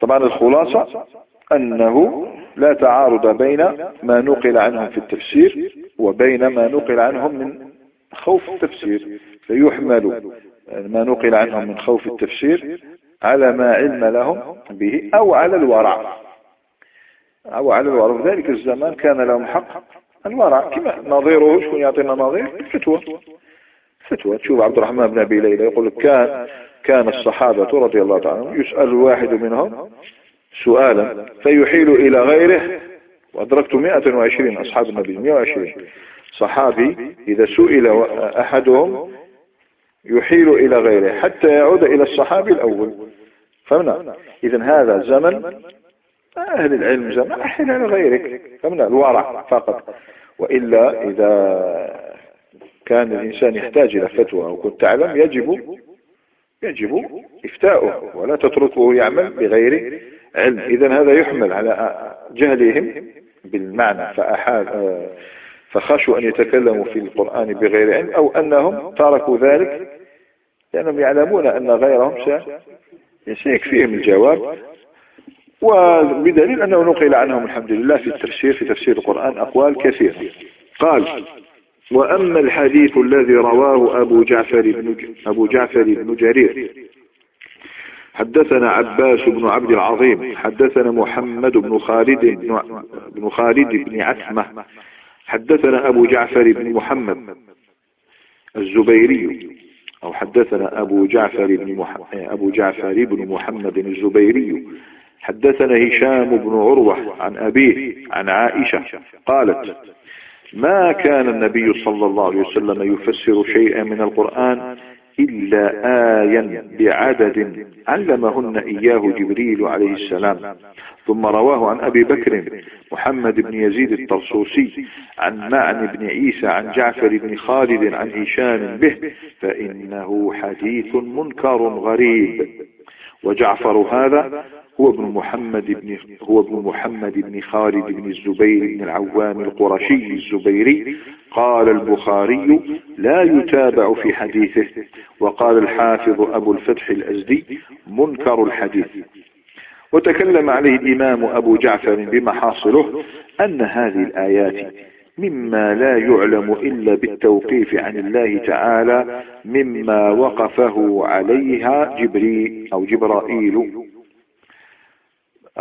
طبعا الخلاصة أنه لا تعارض بين ما نقل عنهم في التفسير وبين ما نقل عنهم من خوف التفسير. فيحمل ما نقل عنهم من خوف التفسير على ما علم لهم به أو على الورع. أو على الورع. ذلك الزمان كان لهم حق. الورع كما نظيره شكون يعطينا نظير؟ الفتوى فتوى. تشوف عبد الرحمن بن أبي ليلى يقول لك كان كان الصحابة رضي الله تعالى عنهم يسأل الواحد منهم سؤالا فيحيل إلى غيره وأدركت 120 أصحاب النبي 120 صحابي إذا سئل أحدهم يحيل إلى غيره حتى يعود إلى الصحابي الأول. فهمنا؟ إذا هذا زمن أهل العلم زمن أحيل إلى غيرك. فهمنا الورع فقط. وإلا إذا كان الإنسان يحتاج إلى فتوى أو كنت تعلم يجب يجب إفتاؤه ولا تتركه يعمل بغير علم. إذا هذا يحمل على جهلهم بالمعنى. فأحال فخشوا أن يتكلموا في القرآن بغير علم أو أنهم تركوا ذلك لأنهم يعلمون أن غيرهم سيكفيهم الجواب. وبدليل أنه نقل عنهم الحمد لله في التفسير في تفسير القرآن أقوال كثيرة. قال وأما الحديث الذي رواه أبو جعفر بن أبو جعفر بن جرير. حدثنا عباس بن عبد العظيم. حدثنا محمد بن خالد بن خالد بن عتمة. حدثنا أبو جعفر بن محمد الزبيري. أو حدثنا أبو جعفر بن محمد أبو جعفر بن محمد الزبيري. حدثنا هشام بن عروة عن أبيه عن عائشة قالت ما كان النبي صلى الله عليه وسلم يفسر شيئا من القرآن إلا آيا بعدد علمهن إياه جبريل عليه السلام ثم رواه عن أبي بكر محمد بن يزيد الطرسوسي عن معن بن عيسى عن جعفر بن خالد عن هشام به فإنه حديث منكر غريب. وجعفر هذا هو ابن محمد بن هو ابن محمد بن خالد بن الزبير بن العوام القرشي الزبيري. قال البخاري لا يتابع في حديثه. وقال الحافظ أبو الفتح الأزدي منكر الحديث. وتكلم عليه الإمام أبو جعفر بمحاصله أن هذه الآيات مما لا يعلم إلا بالتوقيف عن الله تعالى مما وقفه عليها جبريل أو جبرائيل.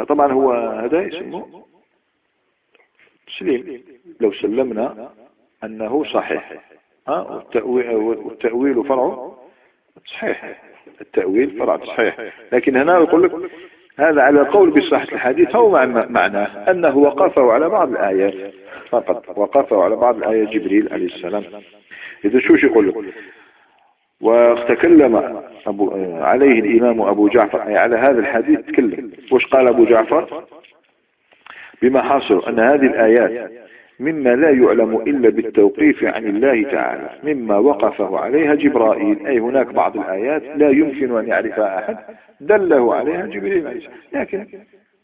طبعا هو هذا اسمه تسليم. لو سلمنا أنه صحيح. والتأويل فرع. صحيح. التأويل فرع صحيح. لكن هنا يقول لك هذا على قول بصحة الحديث هو معناه أنه وقفه على بعض الآيات فقط. وقفه على بعض الآيات جبريل عليه السلام. إذا شو يقول لك؟ وتكلم أبو عليه الإمام أبو جعفر أي على هذا الحديث تكلم وش قال أبو جعفر؟ بما حاصل أن هذه الآيات مما لا يعلم إلا بالتوقيف عن الله تعالى مما وقفه عليها جبرائيل أي هناك بعض الآيات لا يمكن أن يعرفها أحد دله عليها جبريل لكن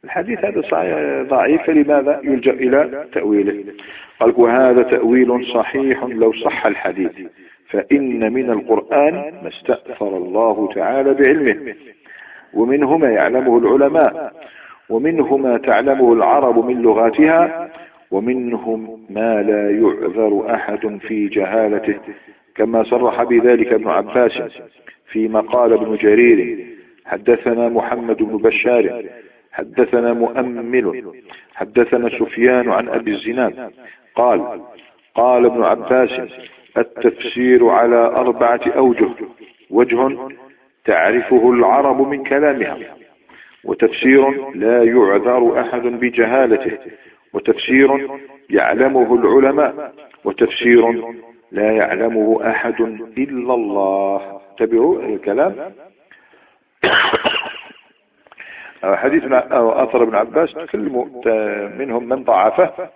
الحديث هذا ضعيف فلماذا يلجأ إلى تأويله. قال وهذا تأويل صحيح لو صح الحديث. فإن من القرآن ما استأثر الله تعالى بعلمه. ومنه ما يعلمه العلماء ومنه ما تعلمه العرب من لغاتها ومنهم ما لا يعذر أحد في جهالته كما صرح بذلك ابن عباس فيما قال ابن جرير حدثنا محمد بن بشار حدثنا مؤمل حدثنا سفيان عن أبي الزناد قال قال ابن عباس التفسير على أربعة أوجه. وجه تعرفه العرب من كلامها. وتفسير لا يعذر أحد بجهالته. وتفسير يعلمه العلماء. وتفسير لا يعلمه أحد إلا الله. تبعوا الكلام؟ حديث أو أثر ابن عباس تكلموا منهم من ضعفه.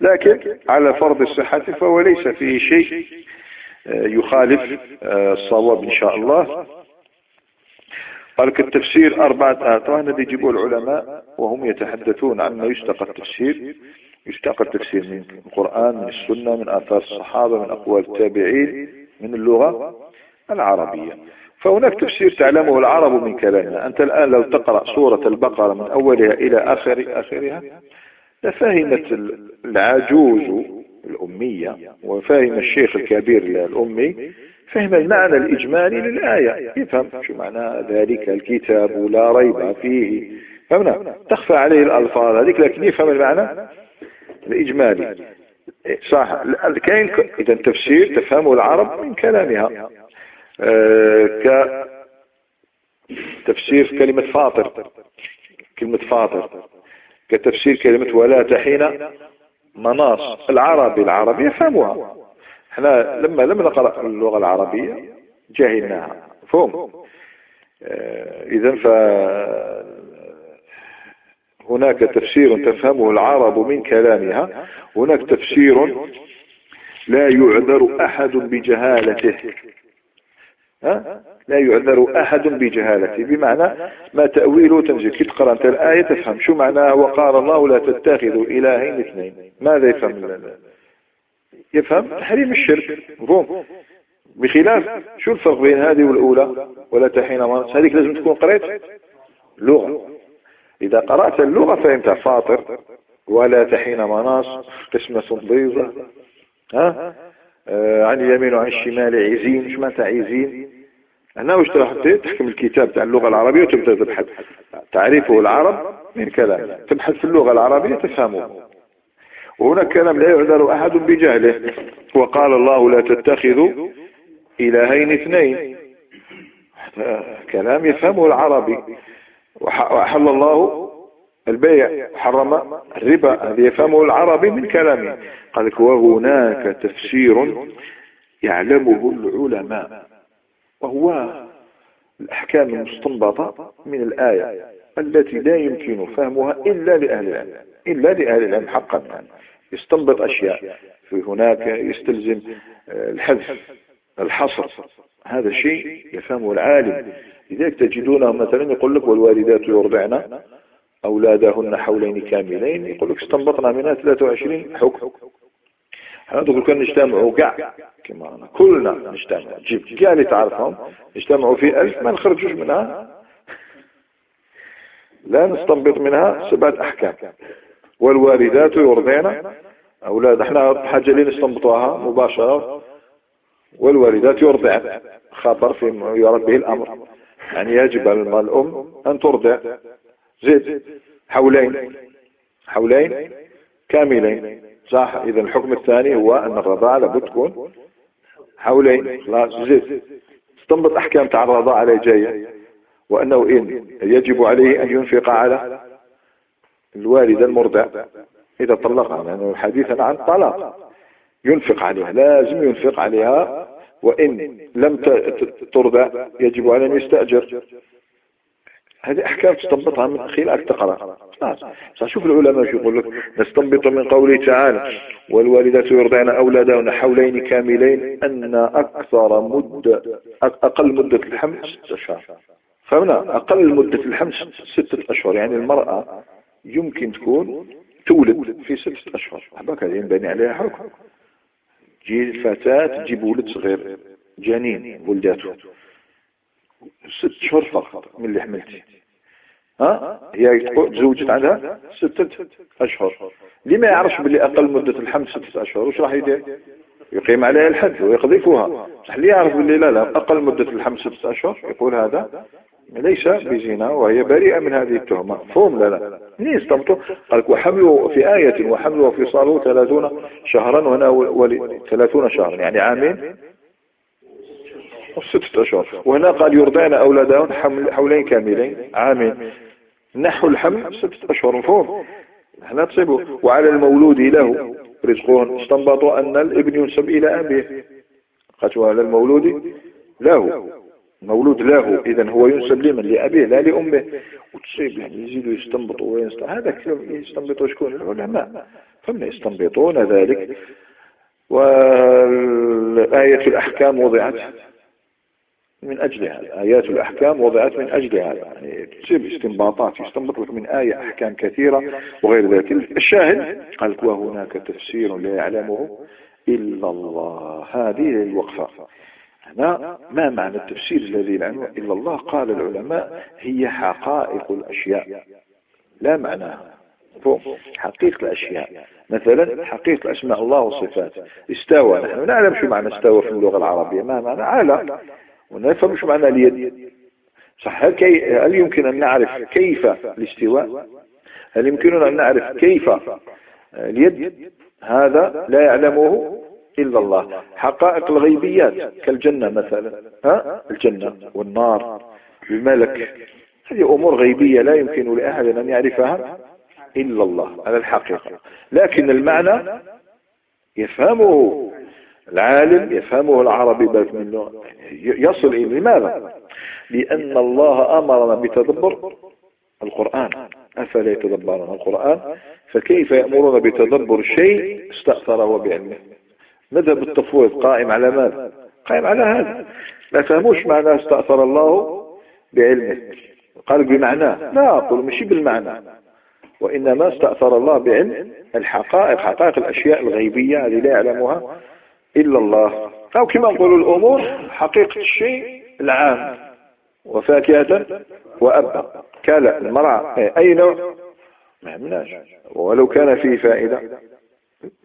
لكن على فرض الصحة فهو ليس فيه شيء آه، يخالف آه، الصواب إن شاء الله. قال كالتفسير أربعة طبعا الذي يجيبوا العلماء وهم يتحدثون عما يشتق التفسير. يشتق التفسير من القرآن من السنة من آثار الصحابة من أقوال التابعين من اللغة العربية. فهناك تفسير تعلمه العرب من كلامنا. أنت الآن لو تقرأ سورة البقرة من أولها إلى آخر آخرها لفهمت العجوز الأمية وفهم الشيخ الكبير الأمي فهم المعنى الإجمالي للآية. يفهم شو معنى ذلك الكتاب لا ريب فيه. فهمنا؟ تخفى عليه الألفاظ. هذيك لكن يفهم المعنى الإجمالي. صح. كاين إذا تفسير تفهمه العرب من كلامها. آه كتفسير كلمة فاطر. كلمة فاطر. كتفسير كلمة ولا تحين مناص. العربي العربي يفهمها إحنا لما لم نقرأ اللغة العربية جهلناها. فهم. آه، اذا ف هناك تفسير تفهمه العرب من كلامها. هناك تفسير لا يعذر أحد بجهالته. ها؟ لا يعذر أحد بجهالته. بمعنى ما تأويله تنزيل كي تقرأ أنت الآية تفهم شو معناها. وقال الله لا تتخذوا إلهين اثنين. ماذا يفهم؟ يفهم تحريم الشرك. مفهوم بخلاف شو الفرق بين هذه والأولى؟ ولا تحين مناص هذيك لازم تكون قريت لغة. إذا قرأت اللغة فهمت فاطر. ولا تحين مناص قسمة بيضة ها؟ آه عن اليمين وعن الشمال عزين. شو معناتها عزين؟ هنا واش تحكم الكتاب تاع اللغة العربية وتبدأ تبحث. تعريفه العرب من كلام. تبحث في اللغة العربية تفهمه. وهناك كلام لا يعذر أحد بجهله. وقال الله لا تتخذوا إلهين اثنين. كلام يفهمه العربي. وأحل الله البيع. حرم الربا. هذا يفهمه العربي من كلامه. قال لك وهناك تفسير يعلمه العلماء. وهو الأحكام المستنبطة من الآية التي لا يمكن فهمها إلا لأهل العلم إلا لأهل العلم حقا. يعني يستنبط أشياء في هناك يستلزم آه، الحذف الحصر. هذا الشيء يفهمه العالم. لذلك تجدونه مثلا يقول لك والوالدات يرضعن أولادهن حولين كاملين يقول لك استنبطنا منها 23 حكم. إحنا نقول كان نجتمعوا كاع. كما كلنا نجتمع جيب كاع اللي تعرفهم نجتمعوا في ألف ما نخرجوش منها. لا نستنبط منها سبعة أحكام. والوالدات يرضعن أولاد. إحنا حاجة اللي نستنبطوها مباشرة. والوالدات يرضعن خبر في يرد به الأمر. يعني يجب على الأم أن ترضع. زيد حولين. حولين. كاملين. صح؟ إذا الحكم الثاني هو أن الرضاعة لابد تكون حولين. خلاص زيد استنبط أحكام تاع الرضاعة على جاية. وأنه إن يجب عليه أن ينفق على الوالدة المرضع. إذا طلقها لأنه حديثا عن طلاق. ينفق عليها لازم ينفق عليها. وإن لم ترضع يجب على أن يستأجر. هذه أحكام تستنبطها من خلال تقرأ. شوف العلماء يقول لك نستنبط من قوله تعالى والوالدات يرضعن أولادهن حولين كاملين أن أكثر مدة أقل مدة الحمل ستة أشهر. فهمنا؟ أقل مدة الحمل ستة أشهر. يعني المرأة يمكن تكون تولد في ستة أشهر. أحبك هذه ينبني عليها حكم. تجي فتاة تجيب ولد صغير. جنين ولداته. ست شهور فقط من اللي حملتي ها؟ هي تزوجت عندها ستة أشهر. ليه ما يعرفش باللي أقل مدة الحمل ستة أشهر وش راح يدير؟ يقيم عليها الحد ويقذفها صح ليه يعرف باللي لا لا أقل مدة الحمل ستة أشهر يقول هذا. ليس بزنا وهي بريئة من هذه التهمة. فهم لا لا. منين استمتوا قال وحملوا في آية وحملوا في صالو ثلاثون شهرا وهنا ولي ثلاثون شهرا يعني عامين. ستة أشهر. وهنا قال يرضعن أولادهن حولين كاملين. عامين. نحو الحمل ستة أشهر. مفهوم؟ هنا تصيبوا وعلى المولود له رزقون استنبطوا أن الابن ينسب إلى أبيه. قالوا على المولود له. مولود له. إذا هو ينسب لمن؟ لأبيه لا لأمه. وتصيب يعني يزيدوا يستنبطوا وينستنبطوا هذا كلهم يستنبطوا شكون العلماء. فمن يستنبطون ذلك. والآية الأحكام وضعت. من أجل هذا. آيات الأحكام وضعت من أجل هذا. يعني تصيب استنباطات يستنبط لك من آية أحكام كثيرة وغير ذلك. الشاهد قال وهناك تفسير لا يعلمه إلا الله. هذه الوقفة. هنا ما معنى التفسير الذي العلم إلا الله؟ قال العلماء هي حقائق الأشياء. لا معناها حقيقة الأشياء. مثلا حقيقة أسماء الله وصفاته. استوى. نحن نعلم شو معنى استوى في اللغة العربية. ما معنى؟ على. ونفهم شو معنى اليد. صح هل, كي هل يمكن أن نعرف كيف الاستواء؟ هل يمكننا أن نعرف كيف اليد؟ هذا لا يعلمه إلا الله. حقائق الغيبيات كالجنة مثلا ها؟ الجنة والنار الملك. هذه أمور غيبية لا يمكن لأحد أن يعرفها إلا الله على الحقيقة. لكن المعنى يفهمه. العالم يفهمه العربي بل منه يصل إليه. لماذا؟ لأن الله أمرنا بتدبر القرآن. أفلا يتدبرون القرآن؟ فكيف يأمرون بتدبر شيء استأثره بعلمه؟ مذهب التفويض قائم على ماذا؟ قائم على هذا. لا فهموش معناه استأثر الله بعلمه. قال بمعناه. لا أقول مشي بالمعنى. وإنما استأثر الله بعلم الحقائق حقائق الأشياء الغيبية التي لا يعلمها إلا الله. أو كما نقول الأمور حقيقة الشيء العام. وفاكهة وأبا كلا المرأة أي نوع؟ ما يمناش ولو كان فيه فائدة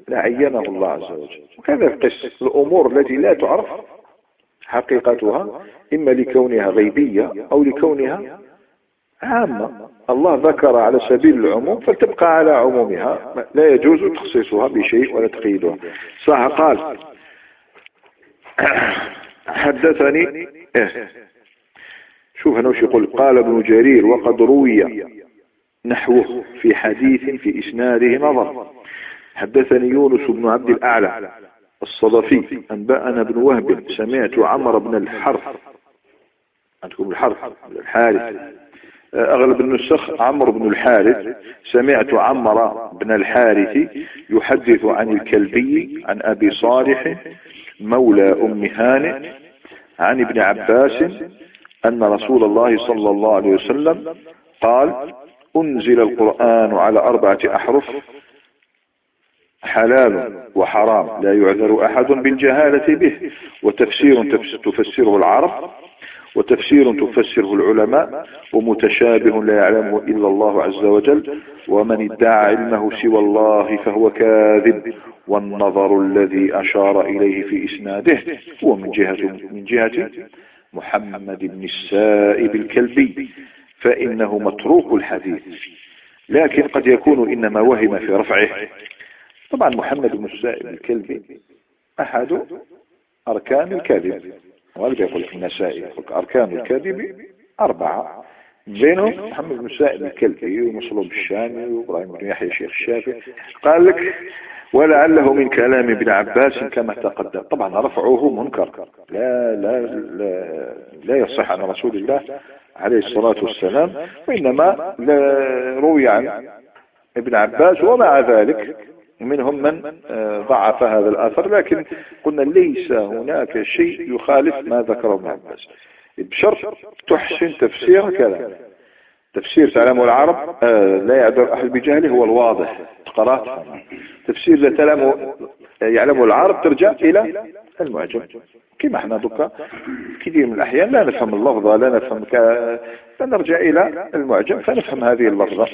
لعينه الله عز وجل. وكذا القس الأمور التي لا تعرف حقيقتها إما لكونها غيبية أو لكونها عامة. الله ذكر على سبيل العموم فتبقى على عمومها. لا يجوز تخصيصها بشيء ولا تقييدها. صح قال حدثني إيه. شوف هنا وش يقول قال ابن جرير وقد روي نحوه في حديث في إسناده نظر. حدثني يونس بن عبد الأعلى الصدفي أنبأنا بن وهب سمعت عمر بن الحرث. عندكم الحرث الحارث. أغلب النسخ عمرو بن الحارث سمعت عمر بن الحارث يحدث عن الكلبي عن أبي صالح مولى أم هانئ عن ابن عباس أن رسول الله صلى الله عليه وسلم قال أنزل القرآن على أربعة أحرف حلال وحرام لا يعذر أحد بالجهالة به وتفسير تفسره العرب. وتفسير تفسره العلماء ومتشابه لا يعلمه إلا الله عز وجل ومن ادعى علمه سوى الله فهو كاذب والنظر الذي أشار إليه في إسناده هو من جهة, من جهة محمد بن السائب الكلبي فإنه متروك الحديث لكن قد يكون إنما وهم في رفعه. طبعا محمد بن السائب الكلبي أحد أركان الكذب وهذا يقول في النسائي أركان الكذب أربعة. بينهم محمد بن السائب الكلبي ومصلوب الشامي وإبراهيم بن يحيى الشيخ الشافعي. قال لك ولعله من كلام ابن عباس كما تقدم. طبعا رفعه منكر. لا لا لا, لا يصح عن رسول الله عليه الصلاة والسلام وإنما روي عن ابن عباس ومع ذلك منهم من آه، ضعف هذا الأثر. لكن قلنا ليس هناك شيء يخالف ما ذكره ابن عباس. بشرط تحسن تفسير كلامه تفسير تعلمه العرب آه لا يعذر أحد بجهله هو الواضح. قرأت تفسير لا تعلمه يعلمه العرب ترجع إلى المعجم. كما إحنا بك كثير من الأحيان لا نفهم اللفظة لا نفهم ك... فنرجع إلى المعجم فنفهم هذه اللفظة.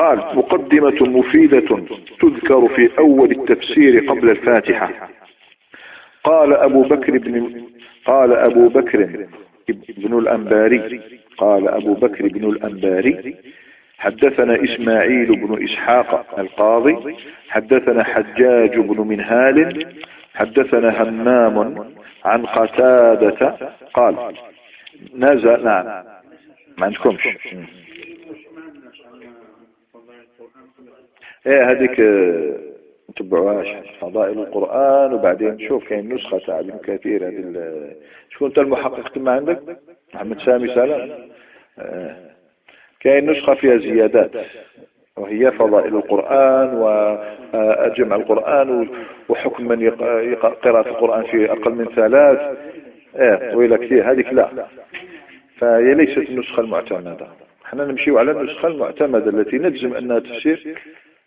قال مقدمة مفيدة تذكر في أول التفسير قبل الفاتحة. قال أبو بكر بن قال أبو بكر بن الأنباري قال أبو بكر بن الأنباري حدثنا إسماعيل بن إسحاق القاضي حدثنا حجاج بن منهال حدثنا همام عن قتادة قال نزل نعم ما عندكمش. إيه هذيك تبعوهاش فضائل القرآن وبعدين نشوف كاين نسخة تاع ابن كثير هذه شكون انت المحقق ما عندك؟ محمد سامي سلام. آه. كاين نسخة فيها زيادات وهي فضائل القرآن وجمع القرآن وحكم من يقرأ قراءة القرآن في أقل من ثلاث. إيه طويلة كثير هذيك لا. فهي ليست النسخة المعتمدة. إحنا نمشي على النسخة المعتمدة التي نجزم أنها تفسير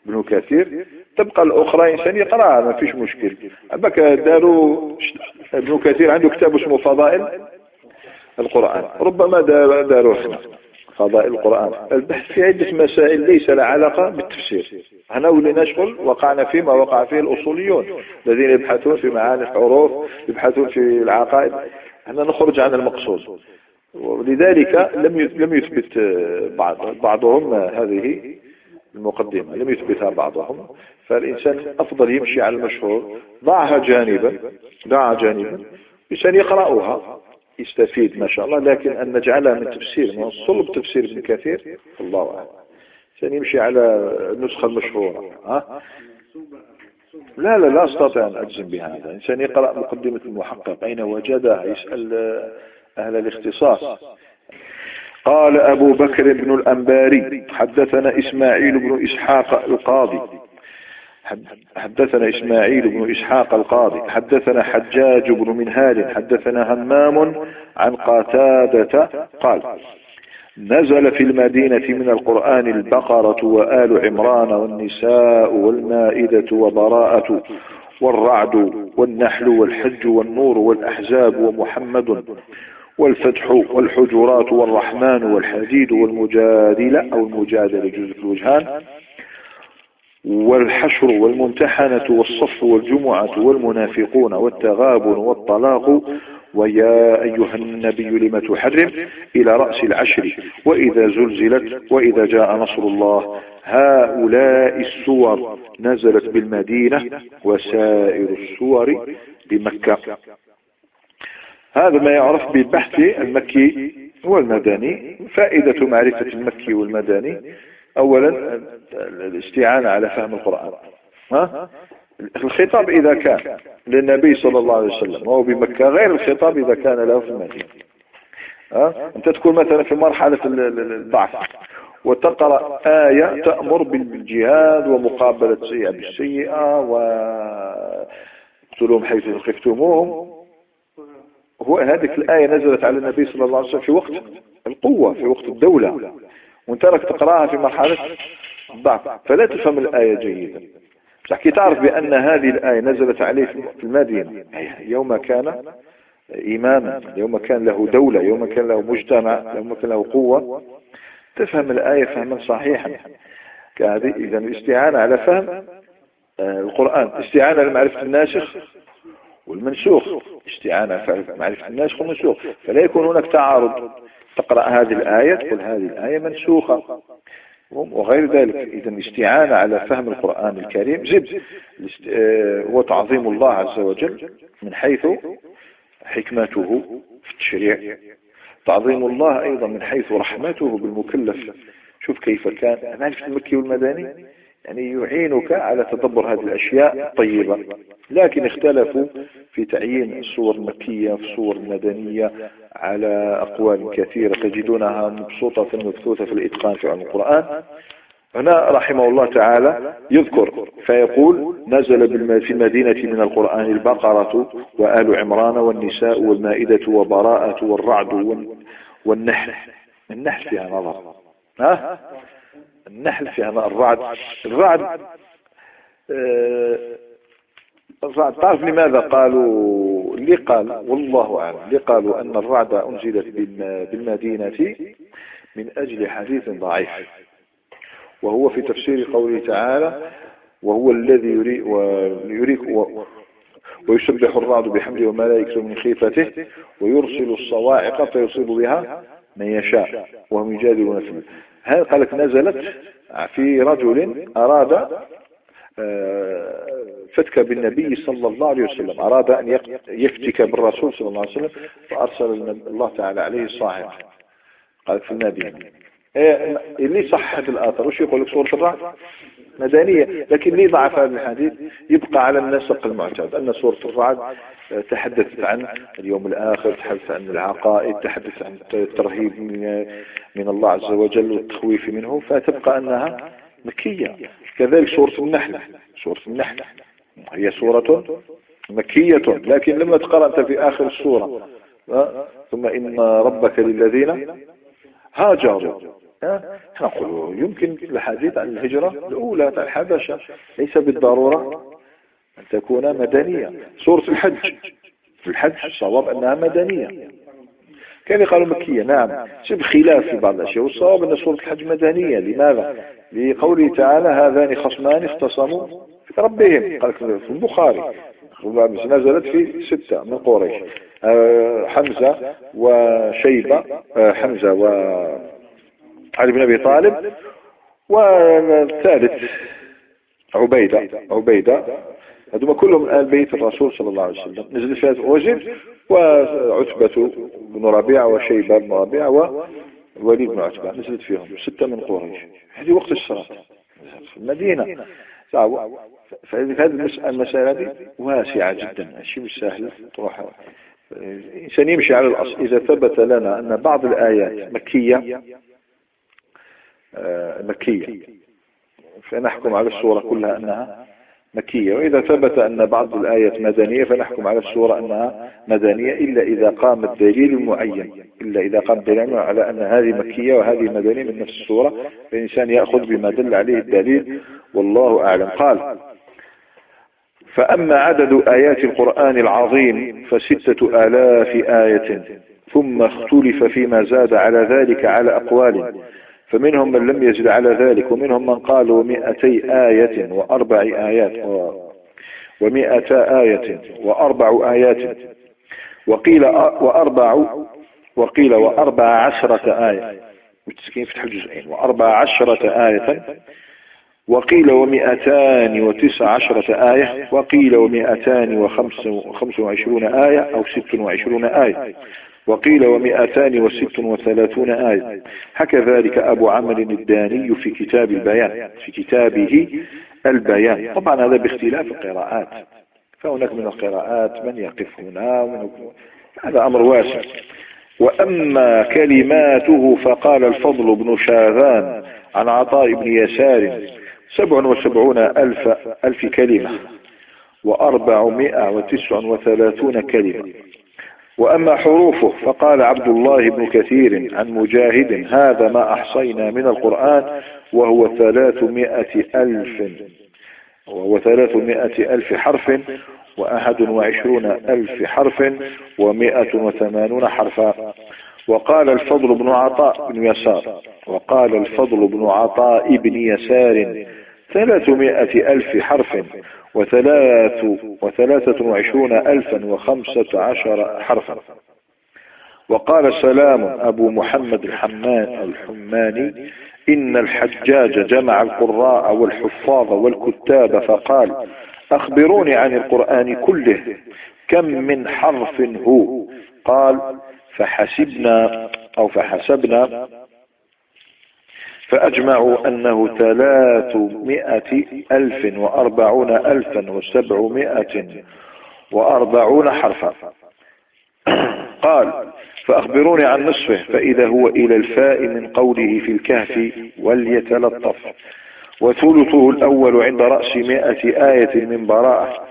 ابن كثير تبقى الأخرى إنسان يقرأها ما فيش مشكل. أبك داروا ابن كثير عنده كتاب اسمه فضائل القرآن. ربما داروا إحنا فضائل القرآن. البحث في عدة مسائل ليس لها علاقة بالتفسير. هنا واللي نشغل وقعنا فيما وقع فيه الأصوليون الذين يبحثون في معاني الحروف يبحثون في العقائد. هنا نخرج عن المقصود. ولذلك لم لم يثبت بعض بعضهم هذه المقدمة لم يثبتها بعضهم فالإنسان أفضل يمشي على المشهور. ضعها جانبا ضعها جانبا الإنسان يقرأها يستفيد ما شاء الله لكن أن نجعلها من تفسير من صلب تفسير ابن كثير الله أعلم. الإنسان يمشي على النسخة المشهورة ها؟ لا لا لا أستطيع أن أجزم بهذا. الإنسان يقرأ مقدمة المحقق أين وجدها؟ يسأل أهل الاختصاص. قال أبو بكر بن الأنباري حدثنا إسماعيل بن إسحاق القاضي. حدثنا إسماعيل بن إسحاق القاضي. حدثنا حجاج بن منهال. حدثنا همام عن قتادة قال نزل في المدينة من القرآن البقرة وآل عمران والنساء والمائدة وبراءة والرعد والنحل والحج والنور والأحزاب ومحمد والفتح والحجرات والرحمن والحديد والمجادلة أو المجادلة جزء الوجهان والحشر والممتحنة والصف والجمعة والمنافقون والتغابن والطلاق ويا أيها النبي لم تحرم إلى رأس العشر وإذا زلزلت وإذا جاء نصر الله هؤلاء السور نزلت بالمدينة وسائر السور بمكة هذا ما يعرف بالبحث المكي والمدني. فائدة معرفة المكي والمدني. أولا الاستعانة على فهم القرآن. ها؟ الخطاب إذا كان للنبي صلى الله عليه وسلم وهو بمكة غير الخطاب إذا كان له في المدينة؟ أنت تكون مثلا في مرحلة الضعف وتقرأ آية تأمر بالجهاد ومقابلة السيئة بالسيئة وقتلهم حيث خفتموهم. هو هذه الآية نزلت على النبي صلى الله عليه وسلم في وقت القوة في وقت الدولة. وانت راك تقرأها في مرحلة الضعف فلا تفهم الآية جيدا. كي تعرف بأن هذه الآية نزلت عليه في المدينة. يوم كان إماما يوم كان له دولة يوم كان له مجتمع يوم كان له قوة تفهم الآية فهما صحيحا. كهذه إذا الاستعانة على فهم آه، القرآن استعانة لمعرفة الناسخ والمنسوخ استعانة معرفة الناسخ والمنسوخ فلا يكون هناك تعارض. تقرأ هذه الآية تقول هذه الآية منسوخة. وغير ذلك إذا الاستعانة على فهم القرآن الكريم زد آه، وتعظيم الله عز وجل من حيث حكمته في التشريع. تعظيم الله أيضا من حيث رحمته بالمكلف. شوف كيف كان. معرفة المكي والمدني يعني يعينك على تدبر هذه الأشياء الطيبة لكن اختلفوا في تعيين الصور المكية في الصور المدنية على أقوال كثيرة تجدونها مبسوطة مبثوثة في الإتقان في القرآن. هنا رحمه الله تعالى يذكر فيقول نزل في المدينة من القرآن البقرة وآل عمران والنساء والمائدة وبراءة والرعد والنحل. النحل فيها نظر. ها؟ النحل فيها الرعد. الرعد آه، الرعد. تعرف لماذا قالوا؟ اللي قال؟ والله أعلم. اللي قالوا أن الرعد أنزلت بالمدينة من أجل حديث ضعيف؟ وهو في تفسير قوله تعالى وهو الذي يريك ويريك ويسبح الرعد بحمده وملائكته من خيفته ويرسل الصواعق فيصيب بها من يشاء وهم يجادلون في قالك نزلت؟ في رجل أراد آه، فتك بالنبي صلى الله عليه وسلم أراد أن يفتك بالرسول صلى الله عليه وسلم فأرسل الله تعالى عليه الصاعق قال في المدينة إيه اللي صح هذا الآثر وش يقول لك سورة الرعد؟ مدنية. لكن ليه ضعف هذا الحديث يبقى على النسق المعتاد. أن سورة الرعد تحدثت عن اليوم الآخر تحدثت عن العقائد تحدثت عن الترهيب من, من الله عز وجل والتخويف منه. فتبقى أنها مكية. كذلك سورة النحل. سورة النحل. هي سورة مكية. لكن لما تقرأت في آخر السورة ثم إن ربك للذين هاجروا. نقول يمكن الحديث عن الهجرة الأولى الحبشة ليس بالضرورة أن تكون مدنية. سورة الحج. في الحج الصواب أنها مدنية. كان يقالوا مكية. نعم. شب خلاف في بعض الأشياء. والصواب أن سورة الحج مدنية. لماذا؟ لقوله تعالى هذان خصمان اختصموا في ربهم. قال في البخاري. نزلت في ستة من قريش. آه، حمزة وشيبة آه، حمزة وعلي بن أبي طالب والثالث عبيدة عبيدة. هذوما كلهم آل بيت الرسول صلى الله عليه وسلم. نزل فيها وزن وعتبة بن ربيعة وشيبة بن ربيعة ووليد بن عتبة نزلت فيهم ستة من قريش. هذه وقت الصلاة. في المدينة فهذه المسألة هذه واسعة جدا. شيء مش سهل. تروح الإنسان يمشي على الأصل. إذا ثبت لنا أن بعض الآيات مكية مكية. فنحكم على الصورة كلها أنها مكية. وإذا ثبت أن بعض الآيات مدنية فنحكم على الصورة أنها مدنية إلا إذا قام الدليل المعين. إلا إذا قام الدليل على أن هذه مكية وهذه مدنية من نفس الصورة فالإنسان يأخذ بما دل عليه الدليل. والله أعلم. قال فأما عدد آيات القرآن العظيم فستة آلاف آية ثم اختلف فيما زاد على ذلك على أقوال. فمنهم من لم يزد على ذلك ومنهم من قالوا مئتي آية وأربع آيات ومئتا آية وأربع آيات. وقيل وأربع وقيل وأربع عشرة آية. بالتسكين فتح الجزئين وأربع عشرة آية. وقيل ومئتان وتسع عشرة آية. وقيل ومئتان وخمس وعشرون آية أو ست وعشرون آية. وقيل ومئتان وست وثلاثون آية. حكى ذلك أبو عمل الداني في كتاب البيان في كتابه البيان. طبعا هذا باختلاف القراءات. فهناك من القراءات من يقف هنا هذا أمر واسع. وأما كلماته فقال الفضل بن شاذان عن عطاء بن يسار سبع وسبعون ألف, ألف كلمة وأربعمائة وتسع وثلاثون كلمة. وأما حروفه فقال عبد الله بن كثير عن مجاهد هذا ما أحصينا من القرآن وهو ثلاثمائة ألف وهو ثلاثمائة ألف حرف وأحد وعشرون ألف حرف ومائة وثمانون حرفا. وقال الفضل بن عطاء بن يسار وقال الفضل بن عطاء بن يسار ثلاثمائة ألف حرف وثلاث وثلاثة وعشرون ألفا وخمسة عشر حرفا. وقال سلام أبو محمد الحمان الحماني إن الحجاج جمع القراء والحفاظ والكتاب فقال أخبروني عن القرآن كله كم من حرف هو؟ قال فحسبنا أو فحسبنا فأجمعوا أنه ثلاثمائة ألف وأربعون ألفا وسبعمائة وأربعون حرفا. قال فأخبروني عن نصفه فإذا هو إلى الفاء من قوله في الكهف وليتلطف. وثلثه الأول عند رأس مائة آية من براءة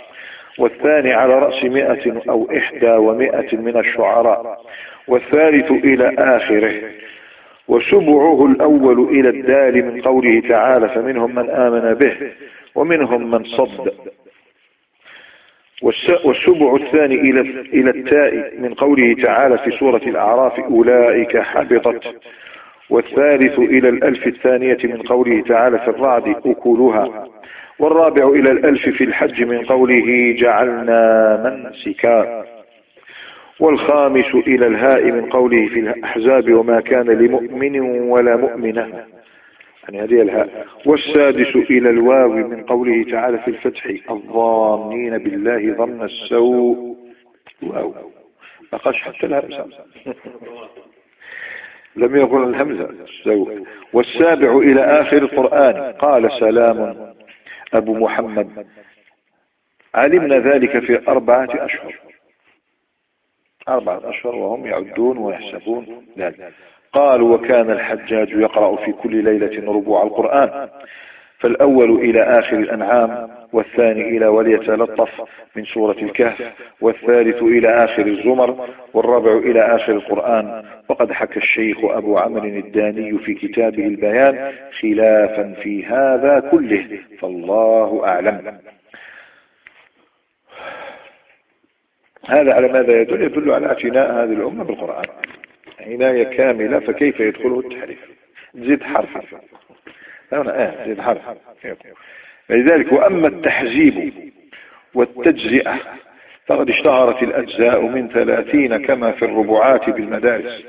والثاني على رأس مائة أو إحدى ومائة من الشعراء والثالث إلى آخره. وسبعه الأول إلى الدال من قوله تعالى فمنهم من آمن به ومنهم من صد. والسبع الثاني إلى إلى التاء من قوله تعالى في سورة الأعراف أولئك حبطت. والثالث إلى الألف الثانية من قوله تعالى في الرعد أكلها. والرابع إلى الألف في الحج من قوله جعلنا منسكا والخامس إلى الهاء من قوله في الأحزاب وما كان لمؤمن ولا مؤمنة. يعني هذه الهاء. والسادس إلى الواو من قوله تعالى في الفتح الظانين بالله ظن السوء. واو. لقاش حتى الهمزة لم يقل الهمزة السوء والسابع إلى آخر القرآن. قال سلام أبو محمد. علمنا ذلك في أربعة أشهر. أربعة أشهر وهم يعدون ويحسبون ذلك. قالوا وكان الحجاج يقرأ في كل ليلة ربوع القرآن. فالأول إلى آخر الأنعام والثاني إلى وليتلطف من سورة الكهف والثالث إلى آخر الزمر والرابع إلى آخر القرآن. وقد حكى الشيخ أبو عمرو الداني في كتابه البيان خلافا في هذا كله فالله أعلم. هذا على ماذا يدل؟ يدل على اعتناء هذه الأمة بالقرآن. عناية كاملة فكيف يدخله التحريف؟ زيد حرف. آه زيد حرف. فلذلك وأما التحزيب والتجزئة فقد اشتهرت الأجزاء من ثلاثين كما في الربعات بالمدارس.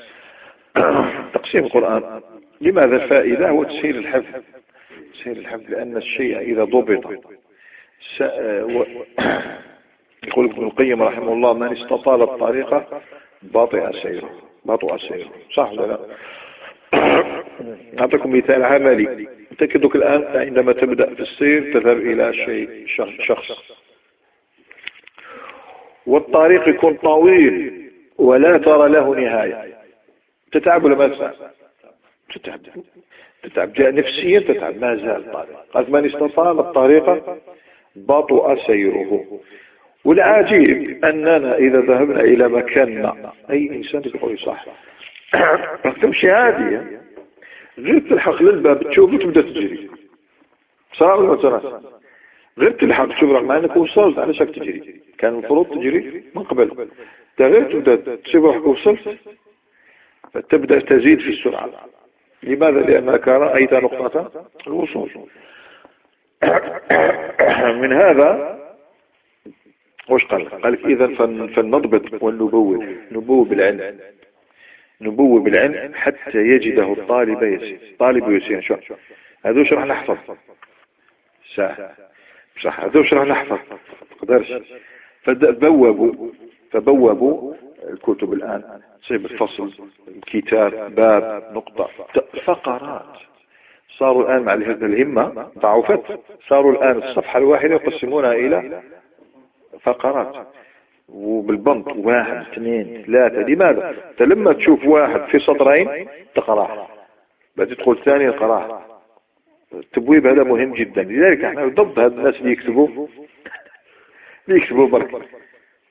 تقسيم القرآن. لماذا الفائدة؟ هو تسهيل الحفظ. تسهيل الحفظ لأن الشيء إذا ضبط يقول ابن القيم رحمه الله من استطال الطريقة باطئ سيره. باطئ سيره. صح ولا لا؟ أعطيكم مثال عملي. تجدك الآن عندما تبدأ في السير تذهب إلى شيء شخص. والطريق يكون طويل ولا ترى له نهاية. تتعب ولا ما تتعب؟ تتعب. تتعب. نفسيا تتعب. ما زال الطريق قد من استطال الطريق بطؤ سيره. والعجيب أننا إذا ذهبنا إلى مكان ما أي إنسان يقول صح تمشي عادية غير تلحق للباب تشوف وتبدأ تجري. صراحة ولا صراحة؟ غير تلحق تشوف رغم أنك وصلت على شك تجري. كان المفروض تجري من قبل. غير تبدأ تشوف روحك وصلت فتبدأ تزيد في السرعة. لماذا؟ لأنك رأيت نقطة الوصول. من هذا وش قال؟ قال إذا فلنضبط والنبوة نبوة بالعلم. نبوة بالعلم حتى يجده الطالب يسير طالب يسير. شو؟ هذوش راح نحفظ؟ ساعة. صح هذوش راح نحفظ؟ قدرش فبوبوا فبوبوا الكتب الآن. تصيب الفصل كتاب باب نقطة. فقرات. صاروا الآن مع الهمة ضعفت صاروا الآن الصفحة الواحدة يقسمونها إلى فقرات. وبالبنط واحد اثنين ثلاثة. لماذا؟ لما تشوف واحد في سطرين تقراه بعد تدخل ثاني تقراه التبويب هذا مهم جدا. لذلك إحنا ضد هذا الناس اللي يكتبوا اللي يكتبوا برك.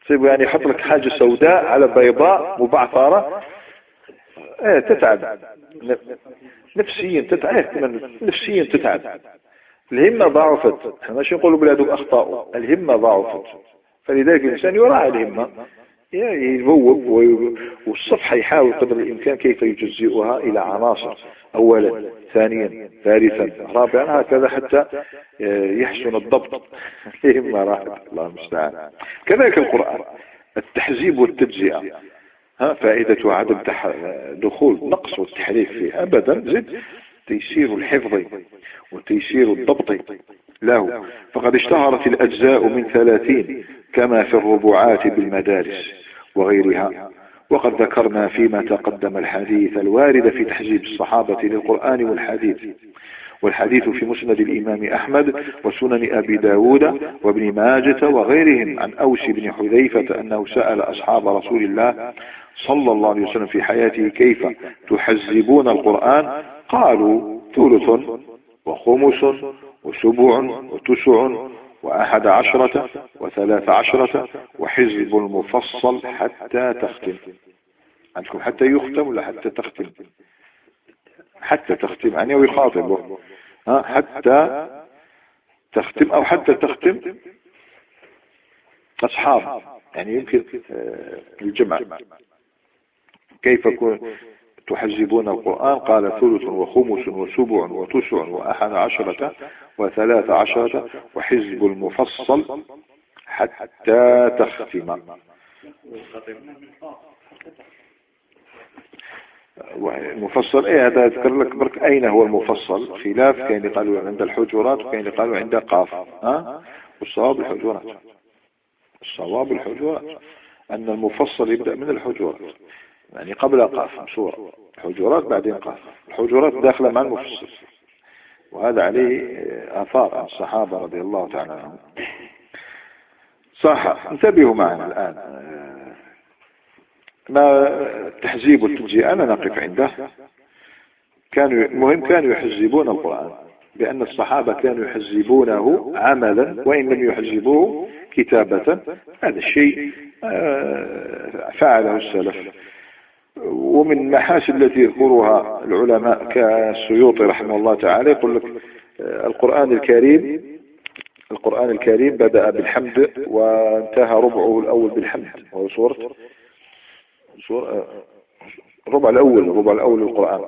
تصيبوا يعني يحط لك حاجة سوداء على بيضاء مبعثرة. إيه تتعب. نفسيا تتعب. نفسيا تتعب. الهمة ضعفت إحنا ماشي نقولوا بلادهم اخطاء الهمة ضعفت فلذلك الإنسان يراعي الهمة. يبوب والصفحة يحاول قدر الإمكان كيف يجزئها إلى عناصر. أولا ثانيا ثالثا رابعا هكذا حتى يحسن الضبط. الهمة راحت. الله المستعان. كذلك القرآن التحزيب والتجزئة. ها فائدة عدم دخول نقص والتحريف فيه أبدا زد تيسير الحفظ وتيسير الضبط. له. فقد اشتهرت الأجزاء من ثلاثين كما في الربعات بالمدارس وغيرها. وقد ذكرنا فيما تقدم الحديث الوارد في تحزيب الصحابة للقرآن والحديث. والحديث في مسند الإمام أحمد وسنن أبي داود وابن ماجة وغيرهم عن أوس بن حذيفة أنه سأل أصحاب رسول الله صلى الله عليه وسلم في حياته كيف تحزبون القرآن؟ قالوا ثلث وخمس وسبع وتسع وأحد عشرة وثلاث عشرة وحزب المفصل حتى تختم. عندكم حتى يختم ولا حتى تختم؟ حتى تختم. يعني ويخاطب حتى تختم أو حتى تختم. أصحاب. يعني يمكن آه، الجمع كيف تحزبون القرآن؟ قال ثلث وخمس وسبع وتسع وأحد عشرة وثلاث عشرة وحزب المفصل حتى تختم. المفصل إيه هذا؟ أذكر لك برك أين هو المفصل؟ خلاف كاين اللي قالوا عند الحجرات وكاين اللي قالوا عند قاف. ها؟ والصواب الحجرات. الصواب الحجرات. أن المفصل يبدأ من الحجرات. يعني قبل قاف سورة الحجرات بعدين قاف. الحجرات داخلة مع المفصل وهذا عليه آثار عن الصحابة رضي الله تعالى عنهم. صح انتبهوا معنا الآن. ما التحزيب والتجزئة أنا نقف عنده. كانوا مهم كانوا يحزبون القرآن. بأن الصحابة كانوا يحزبونه عملا وإن لم يحزبوه كتابة. هذا الشيء آه، فعله السلف. ومن محاسن التي يذكرها العلماء كالسيوطي رحمه الله تعالى يقول لك آه، القرآن الكريم القرآن الكريم بدأ بالحمد وانتهى ربعه الأول بالحمد. وهو سورة سورة الربع الأول الربع الأول للقرآن.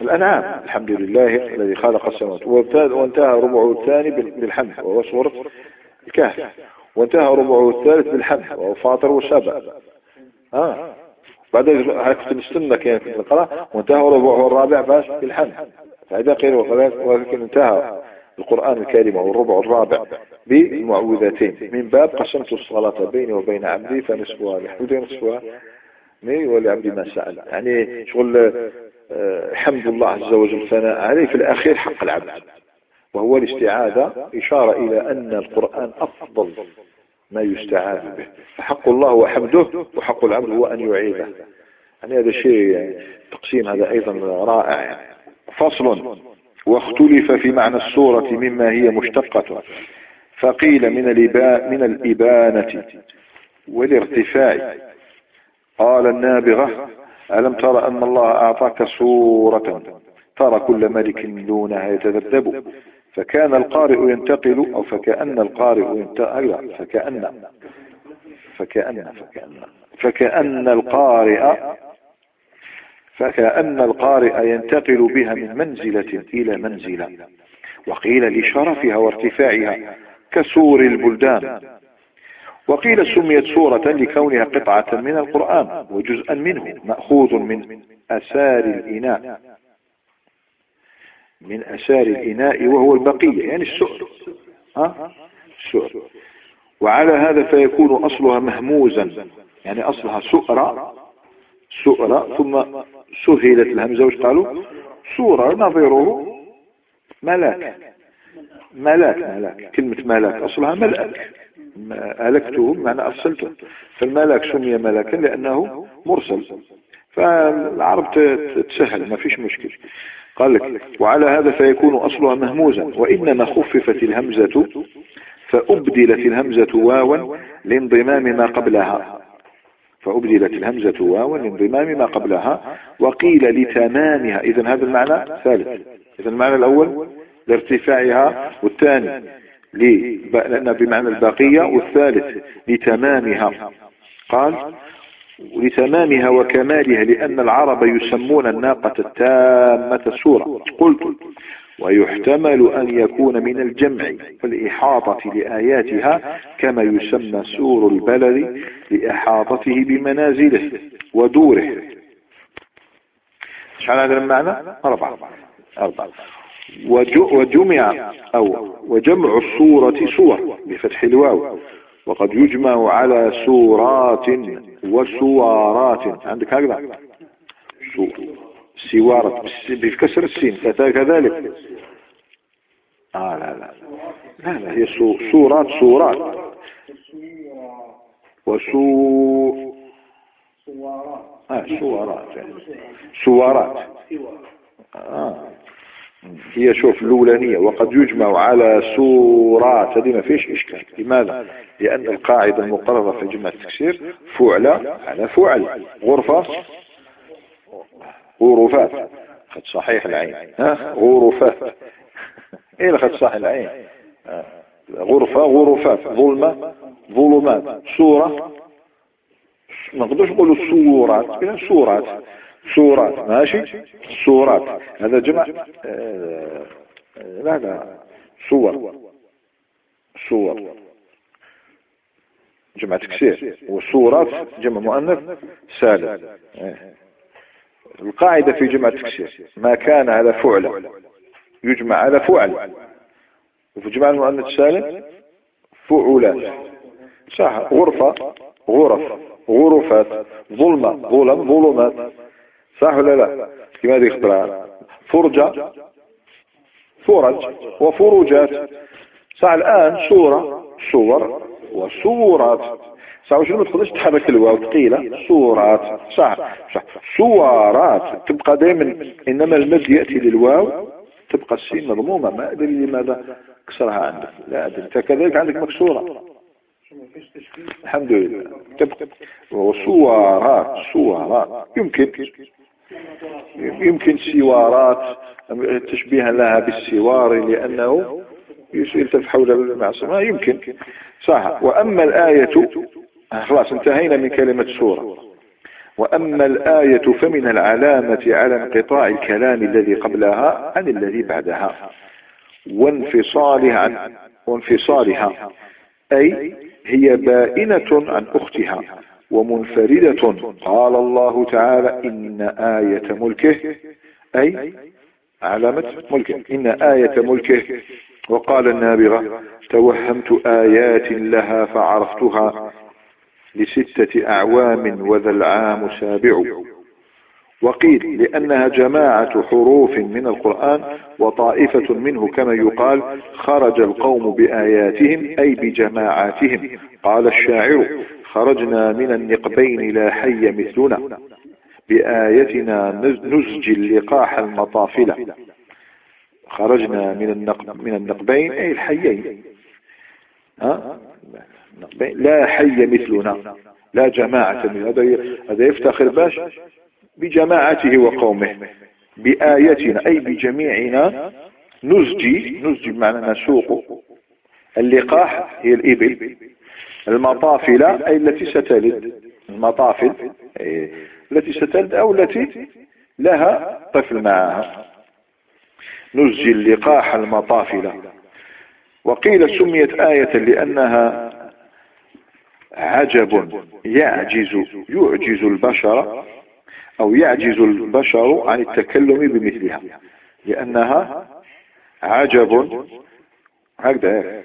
الأنعام الحمد لله الذي خلق السماوات وانتهى ربعه الثاني بالحمد وهو سورة الكهف. وانتهى ربعه الثالث بالحمد وهو فاطر وسبع ها بعدين كنت نستنى كان في القراءة وانتهى ربعه الرابع بس بالحمد فإذا قيل ولكن انتهى القرآن الكريم وهو الربع الرابع بالمعوذتين من باب قسمت الصلاة بيني وبين عبدي فنصفها لحدود نصفها ولعبدي ما سأل. يعني شغل آه، حمد الله عز وجل ثناء عليه في الأخير حق العبد. وهو الاستعاذة إشارة إلى أن القرآن أفضل ما يستعاذ به. فحق الله هو حمده وحق العبد هو أن يعيده. يعني هذا شيء يعني تقسيم هذا أيضا رائع. يعني فصل واختلف في معنى السورة مما هي مشتقة. فقيل من, الإبا من الإبانة والارتفاع. قال النابغة ألم ترى أن الله أعطاك سورة؟ ترى كل ملك دونها يتذبذب. فكان القارئ ينتقل أو فكأن القارئ ينتقل فكأن. فكأن فكأن. فكأن القارئ فكأن القارئ ينتقل بها من منزلة إلى منزلة. وقيل لشرفها وارتفاعها كسور البلدان. وقيل سميت سورة لكونها قطعة من القرآن وجزءا منه مأخوذ من أسار الإناء. من أسار الإناء وهو البقية يعني السؤر. ها؟ السؤر. وعلى هذا فيكون أصلها مهموزا يعني أصلها سؤرة سؤرة ثم سهلت الهمزة وش قالوا؟ سورة نظيره ملاك. ملاك ملاك. كلمة ملاك أصلها ملأك. ألكته معنى أرسلته. فالملاك سمي ملاكا لأنه مرسل. فالعرب تسهل ما فيش مشكل قال لك وعلى هذا فيكون أصلها مهموزا وإنما خففت الهمزة فأبدلت الهمزة واوا لانضمام ما قبلها. فأبدلت الهمزة واوا لانضمام ما قبلها وقيل لتمامها. إذا هذا المعنى ثالث. إذا المعنى الأول لارتفاعها والثاني لأن بمعنى الباقية والثالث لتمامها. قال لتمامها وكمالها لأن العرب يسمون الناقة التامة سورة. قلت ويحتمل أن يكون من الجمع والإحاطة لآياتها كما يسمى سور البلد لإحاطته بمنازله ودوره. شعر هذا المعنى؟ أربعة. أربعة. وجمع أو وجمع الصورة صور بفتح الواو. وقد يجمع على سورات وسوارات. عندك هكذا؟ سوارة. بكسر السين. كذلك. آه لا لا لا. لا هي سورات سورات. وسو آه سوارات. سوارات. آه. هي شوف الأولانية وقد يجمع على سورات هذه ما فيش إشكال. لماذا؟ لأن القاعدة المقررة في جمع التكسير فعل على فعل. غرفة غرفات. خد صحيح العين. ها؟ غرفات. اللي خد صحيح العين؟ غرفة غرفات. ظلمة ظلمات. صورة ما نقدرش نقولوا صورات صورات صورات ماشي؟ صورات هذا جمع لا لا صور صور جمع تكسير. وصورات جمع مؤنث سالم. القاعدة في جمع تكسير. ما كان على فعل. يجمع على فعل. وفي جمع المؤنث سالم فعولات صح. غرفة غرف. غرفات ظلمة. ظلم ظلمات. صح ولا لا؟ لماذا اخترع فرجة. فرج. وفروجات. صح الآن صورة. صور وصورات. صح شنو ما تقدرش تحرك الواو؟ ثقيلة. صورات. صح صح. صورات. تبقى دائما إنما المد يأتي للواو. تبقى السين مضمومة. ما أدري لماذا كسرها عندك. لا أدري. أنت كذلك عندك مكسورة. الحمد لله. تبقى. وصورات. صورات. يمكن. يمكن سوارات تشبيها لها بالسوار لأنه يلتف حول المعصمة يمكن. صح. وأما الآية خلاص انتهينا من كلمة سورة. وأما الآية فمن العلامة على انقطاع الكلام الذي قبلها عن الذي بعدها. وانفصالها عن وانفصالها أي هي بائنة عن أختها. ومنفردة. قال الله تعالى إن آية ملكه أي علامة ملكه. إن آية ملكه. وقال النابغة توهمت آيات لها فعرفتها لستة أعوام وذا العام سابع. وقيل لأنها جماعة حروف من القرآن وطائفة منه كما يقال خرج القوم بآياتهم أي بجماعاتهم. قال الشاعر خرجنا من النقبين لا حي مثلنا. بآيتنا نزج اللقاح المطافلة خرجنا من النقب من النقبين أي الحيين. ها؟ لا حي مثلنا. لا جماعة هذا هذا يفتخر باش بجماعته وقومه بآيتنا أي بجميعنا نزجي نزجي بمعنى نسوق. اللقاح هي الإبل المطافلة أي التي ستلد المطافل التي ستلد أو التي لها طفل معها. نزجي اللقاح المطافلة وقيل سميت آية لأنها عجب يعجز يعجز البشر أو يعجز البشر عن التكلم بمثلها لأنها عجب هكذا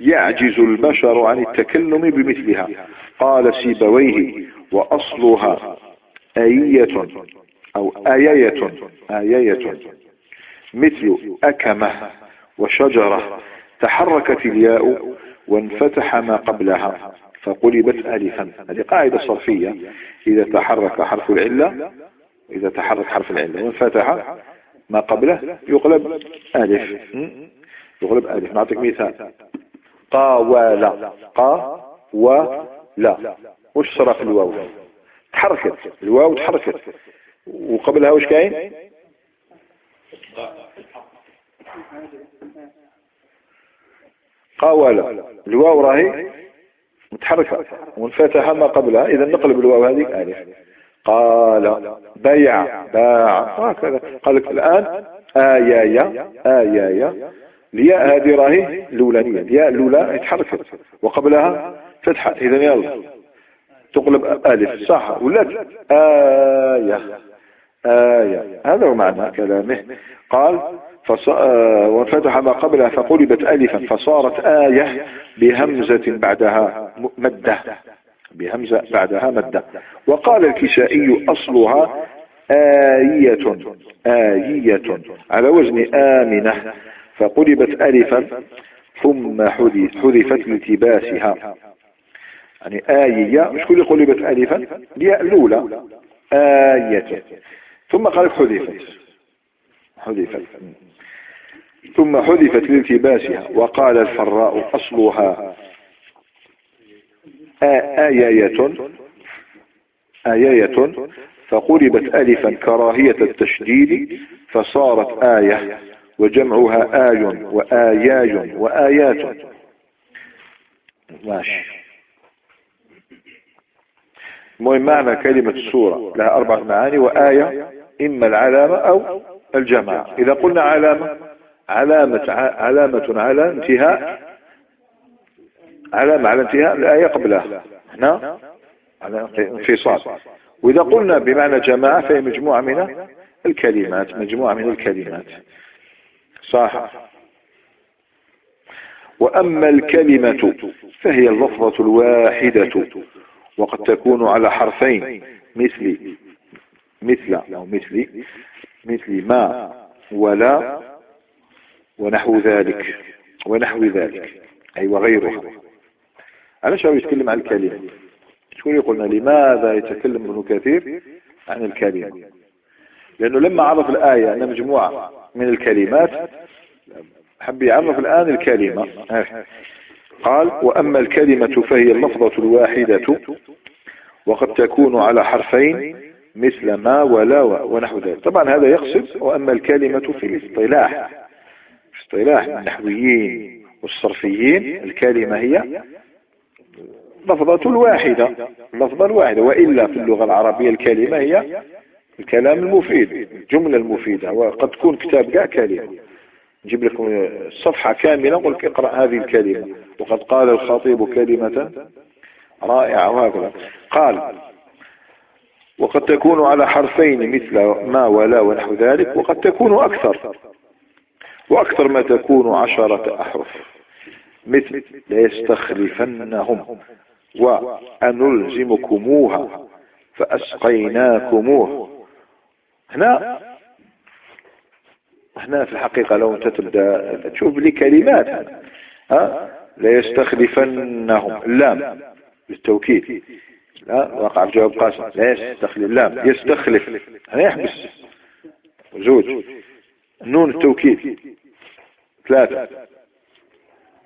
يعجز البشر عن التكلم بمثلها. قال سيبويه وأصلها آية أو آية آية مثل أكمة وشجرة تحركت الياء وانفتح ما قبلها. فقلبت ألفا هذه قاعدة صرفية. إذا تحرك حرف العلة إذا تحرك حرف العلة وانفتح ما قبله يقلب ألف. يقلب ألف. نعطيك مثال. قاولا قا ولا وش صرف الواو؟ تحركت. الواو تحركت. وقبلها وش كاين؟ قاولا الواو راهي متحركة وانفتح ما قبلها. إذا نقلب الواو هذه ألف. قال بيع باع. هكذا. قال لك الآن آيايا آيايا. الياء هذه راهي الأولانية الياء الأولى تحركت وقبلها فتحة. إذا يلا. تقلب ألف. صح ولات آية. آية. هذا هو معنى كلامه. قال فص... آه، وانفتح ما قبلها فقلبت ألفا. فصارت آية بهمزة بعدها. مدة بهمزة بعدها مدة. وقال الكسائي أصلها آية آية على وزن آمنة فقلبت ألفا ثم حذفت لتباسها يعني آية كل قلبت ألفا هي الأولى آية. ثم قالت حذفت حذفت. ثم حذفت لالتباسها وقال الفراء أصلها آية. آية. فقلبت ألفا كراهية التشديد فصارت آية وجمعها آي وآياي وآيات. ماشي. المهم معنى كلمة السورة لها أربعة معاني وآية إما العلامة أو الجماعة. إذا قلنا علامة علامة علامة على انتهاء علامة على انتهاء الآية قبلها هنا على انفصال. وإذا قلنا بمعنى جماعة فهي مجموعة من الكلمات مجموعة من الكلمات. صح. وأما الكلمة فهي اللفظة الواحدة وقد تكون على حرفين مثل مثل أو مثل مثل ما ولا ونحو ذلك ونحو ذلك أي وغيرها علاش هو يتكلم عن الكلمة شكون يقولنا لماذا يتكلم ابن كثير عن الكلمة لأنه لما عرف الآية أن مجموعة من الكلمات حب يعرف الآن الكلمة. قال وأما الكلمة فهي اللفظة الواحدة وقد تكون على حرفين مثل ما ولا ونحو ذلك. طبعا هذا يقصد وأما الكلمة في الاصطلاح اصطلاح النحويين والصرفيين الكلمة هي لفظة الواحدة اللفظة الواحدة. وإلا في اللغة العربية الكلمة هي الكلام المفيد الجملة المفيدة. وقد تكون كتاب كاع كلمة. نجيب لكم صفحة كاملة نقول لك اقرأ هذه الكلمة. وقد قال الخطيب كلمة رائعة وهكذا. قال وقد تكون على حرفين مثل ما ولا ونحو ذلك وقد تكون أكثر. وأكثر ما تكون عشرة أحرف. مثل ليستخلفنهم وأنلزمكموها فأسقيناكموه هنا هنا في الحقيقة لو أنت تبدأ تشوف لي كلمات ها؟ ليستخلفنهم. اللام للتوكيد. لا وقع في جواب قاسم. لا يستخلف اللام يستخلف. هنا يحبس. زوج نون التوكيد. ثلاثة.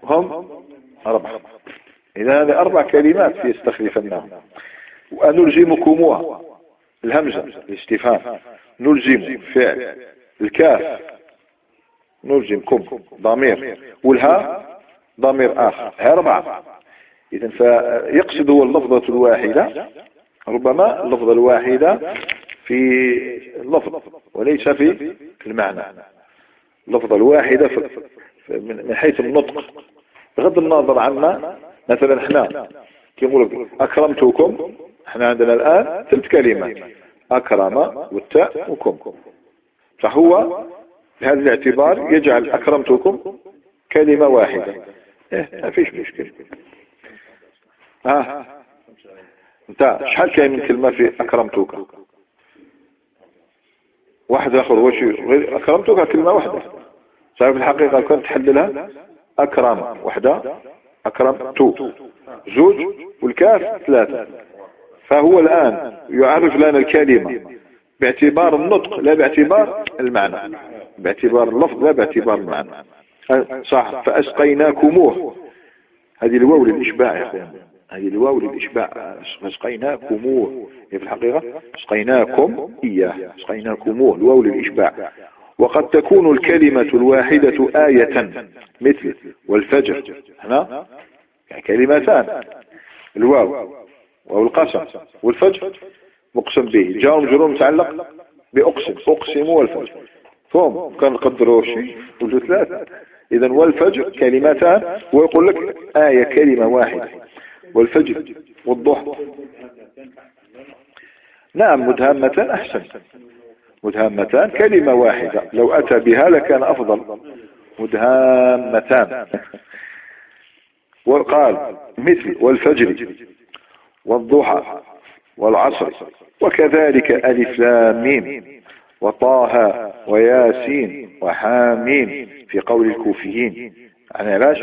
هم أربعة. إذا هذه أربع كلمات في يستخلفنهم ونلزمكموها الهمزة الاستفهام. نلزم فعل. الكاف نلزمكم. ضمير. والهاء ضمير آخر. هي أربعة. إذا فيقصد هو اللفظة الواحدة. ربما اللفظة الواحدة في اللفظ وليس في المعنى. اللفظة الواحدة من حيث النطق. بغض النظر عما مثلا إحنا كيقول أكرمتكم إحنا عندنا الآن ثلاث كلمات أكرم والتاء وكم. فهو بهذا الاعتبار يجعل أكرمتكم كلمة واحدة. إيه ما فيش مشكلة. ها أنت شحال كاين من كلمة في أكرمتك؟ واحد آخر واش غير أكرمتك؟ كلمة واحدة. صحيح في الحقيقة كنت تحللها؟ أكرم وحدة؟ اكرم تو زوج والكاف ثلاثة. فهو الآن يعرف لنا الكلمة. باعتبار النطق لا باعتبار المعنى. باعتبار اللفظ لا باعتبار المعنى. صح فأسقيناكموه. هذه الواو للإشباع يا أخوان. هذه الواو للإشباع. أسقيناكموه. في الحقيقة؟ أسقيناكم إياه. أسقيناكموه. الواو للإشباع. وقد تكون الكلمة الواحدة آية مثل والفجر هنا؟ يعني كلمتان الواو واو القسم والفجر مقسم به جاء مجرور متعلق بأقسم أقسم والفجر. فهم كان نقدروا شيء وجود ثلاثة إذا والفجر كلمتان ويقول لك آية كلمة واحدة والفجر والضحى. نعم مدهمة أحسن. مدهامتان كلمة واحدة. لو أتى بها لكان أفضل. مدهامتان. وقال مثل والفجر والضحى والعصر وكذلك ألف لام ميم وطه وياسين وحاميم في قول الكوفيين. يعني علاش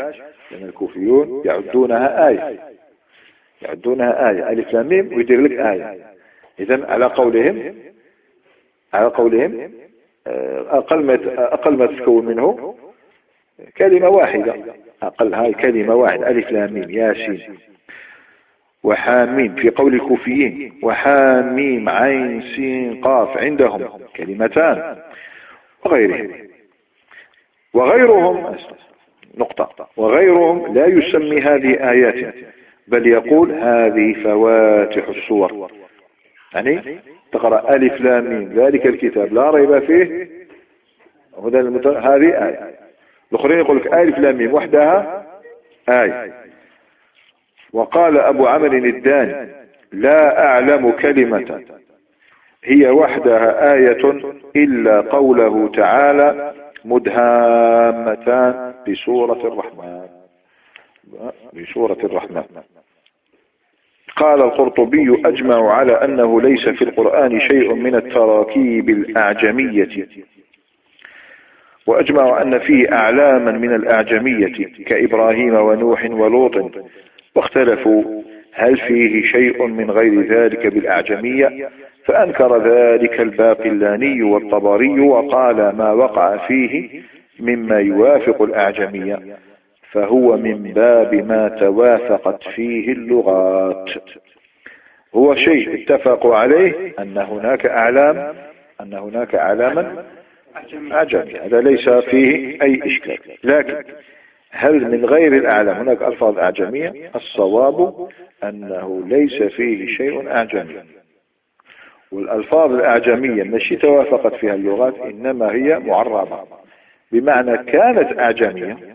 لأن الكوفيون يعدونها آية. يعدونها آية. ألف لام ميم ويدير لك آية. إذا على قولهم على قولهم آه، أقل ما أقل ما تتكون منه كلمة واحدة. أقل هاي كلمة واحدة. ألف لام ميم. ياسين وحاميم. في قول الكوفيين وحاميم عين سين قاف عندهم. كلمتان. وغيرهم. وغيرهم نقطة. وغيرهم لا يسمي هذه آيات بل يقول هذه فواتح الصور. يعني تقرأ ألف لام ميم. ذلك الكتاب. لا ريب فيه. هذا هذه آية. الأخرين يقول لك ألف لام ميم. وحدها آية. وقال أبو عمر الداني لا أعلم كلمة. هي وحدها آية إلا قوله تعالى مدهامتان بسورة الرحمن. بسورة الرحمن. قال القرطبي أجمع على أنه ليس في القرآن شيء من التراكيب الأعجمية. وأجمع أن فيه أعلاما من الأعجمية كإبراهيم ونوح ولوط واختلفوا هل فيه شيء من غير ذلك بالأعجمية فأنكر ذلك الباقلاني والطبري وقال ما وقع فيه مما يوافق الأعجمية. فهو من باب ما توافقت فيه اللغات. هو شيء اتفقوا عليه أن هناك أعلام أن هناك أعلاما أعجمي. هذا ليس فيه أي إشكال. لكن هل من غير الأعلام هناك ألفاظ أعجمية؟ الصواب أنه ليس فيه شيء أعجمي. والألفاظ الأعجمية ماشي توافقت فيها اللغات إنما هي معربة. بمعنى كانت أعجمية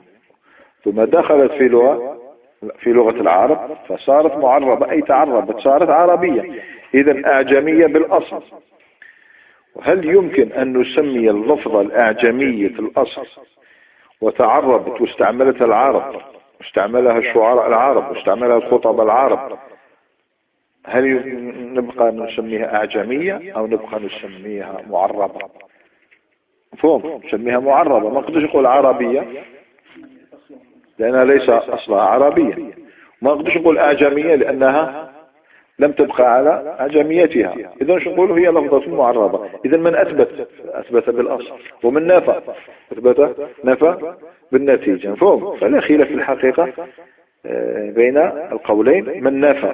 ثم دخلت في لغة في لغة العرب فصارت معربة أي تعربت صارت عربية. إذا أعجمية بالأصل. وهل يمكن أن نسمي اللفظة الأعجمية في الأصل؟ وتعربت واستعملتها العرب واستعملها الشعراء العرب واستعملها الخطب العرب. هل نبقى نسميها أعجمية أو نبقى نسميها معربة؟ فهم نسميها معربة. ما قدش نقول عربية. لأنها ليس أصلها عربية ما قدش نقول أعجمية لأنها لم تبقى على أعجميتها إذا شو نقول هي لفظة معربة إذا من أثبت؟ أثبت بالأصل. ومن نفى؟ أثبت نفى بالنتيجة. فهم فلا خلاف في الحقيقة آه، بين القولين. من نفى؟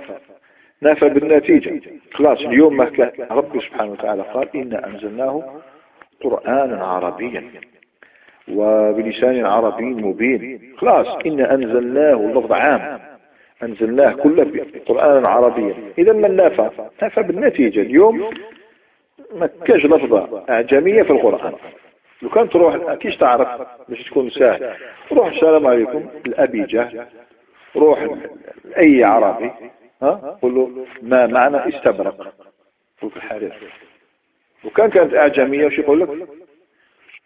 نافى بالنتيجة. خلاص اليوم ما كان رب سبحانه وتعالى قال إنا أنزلناه قرآنا عربيا. وبلسان عربي مبين. خلاص إنا أنزلناه اللفظ عام. أنزلناه كله قرآنا عربيا إذا من نافى نافى بالنتيجة. اليوم ما كاش لفظة أعجمية في القرآن. لو كان تروح كيش تعرف باش تكون سهل روح السلام عليكم. الأبي جهل. روح أي عربي. ها؟ قل له ما معنى استبرق؟ قلت الحارث وكان كانت أعجمية وش يقول لك؟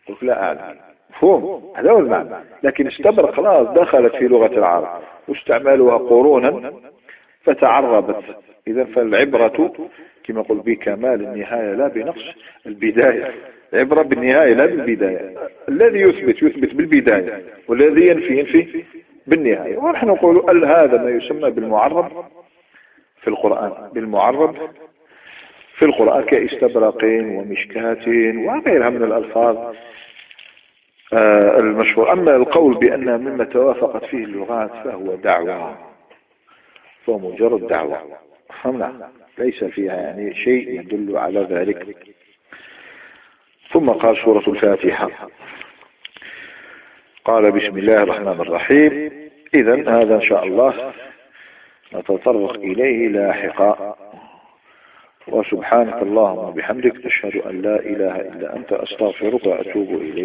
قلت لا أعلم. مفهوم؟ هذا هو المعنى. لكن استبرق خلاص دخلت في لغة العرب. واستعملوها قرونا فتعربت إذا فالعبرة كما يقول بكمال النهاية لا بنقص البداية. العبرة بالنهاية لا بالبداية. الذي يثبت يثبت بالبداية والذي ينفي ينفي بالنهاية. ونحن نقول هذا ما يسمى بالمعرب في القرآن. بالمعرب في القرآن كاستبرق ومشكات وغيرها من الألفاظ. المشهور. أما القول بأن مما توافقت فيه اللغات فهو دعوة. فهو مجرد دعوة. فهمنا ليس فيها يعني شيء يدل على ذلك. ثم قال سورة الفاتحة. قال بسم الله الرحمن الرحيم. إذا هذا إن شاء الله نتطرق إليه لاحقا وسبحانك اللهم وبحمدك أشهد أن لا إله إلا أنت أستغفرك وأتوب إليك.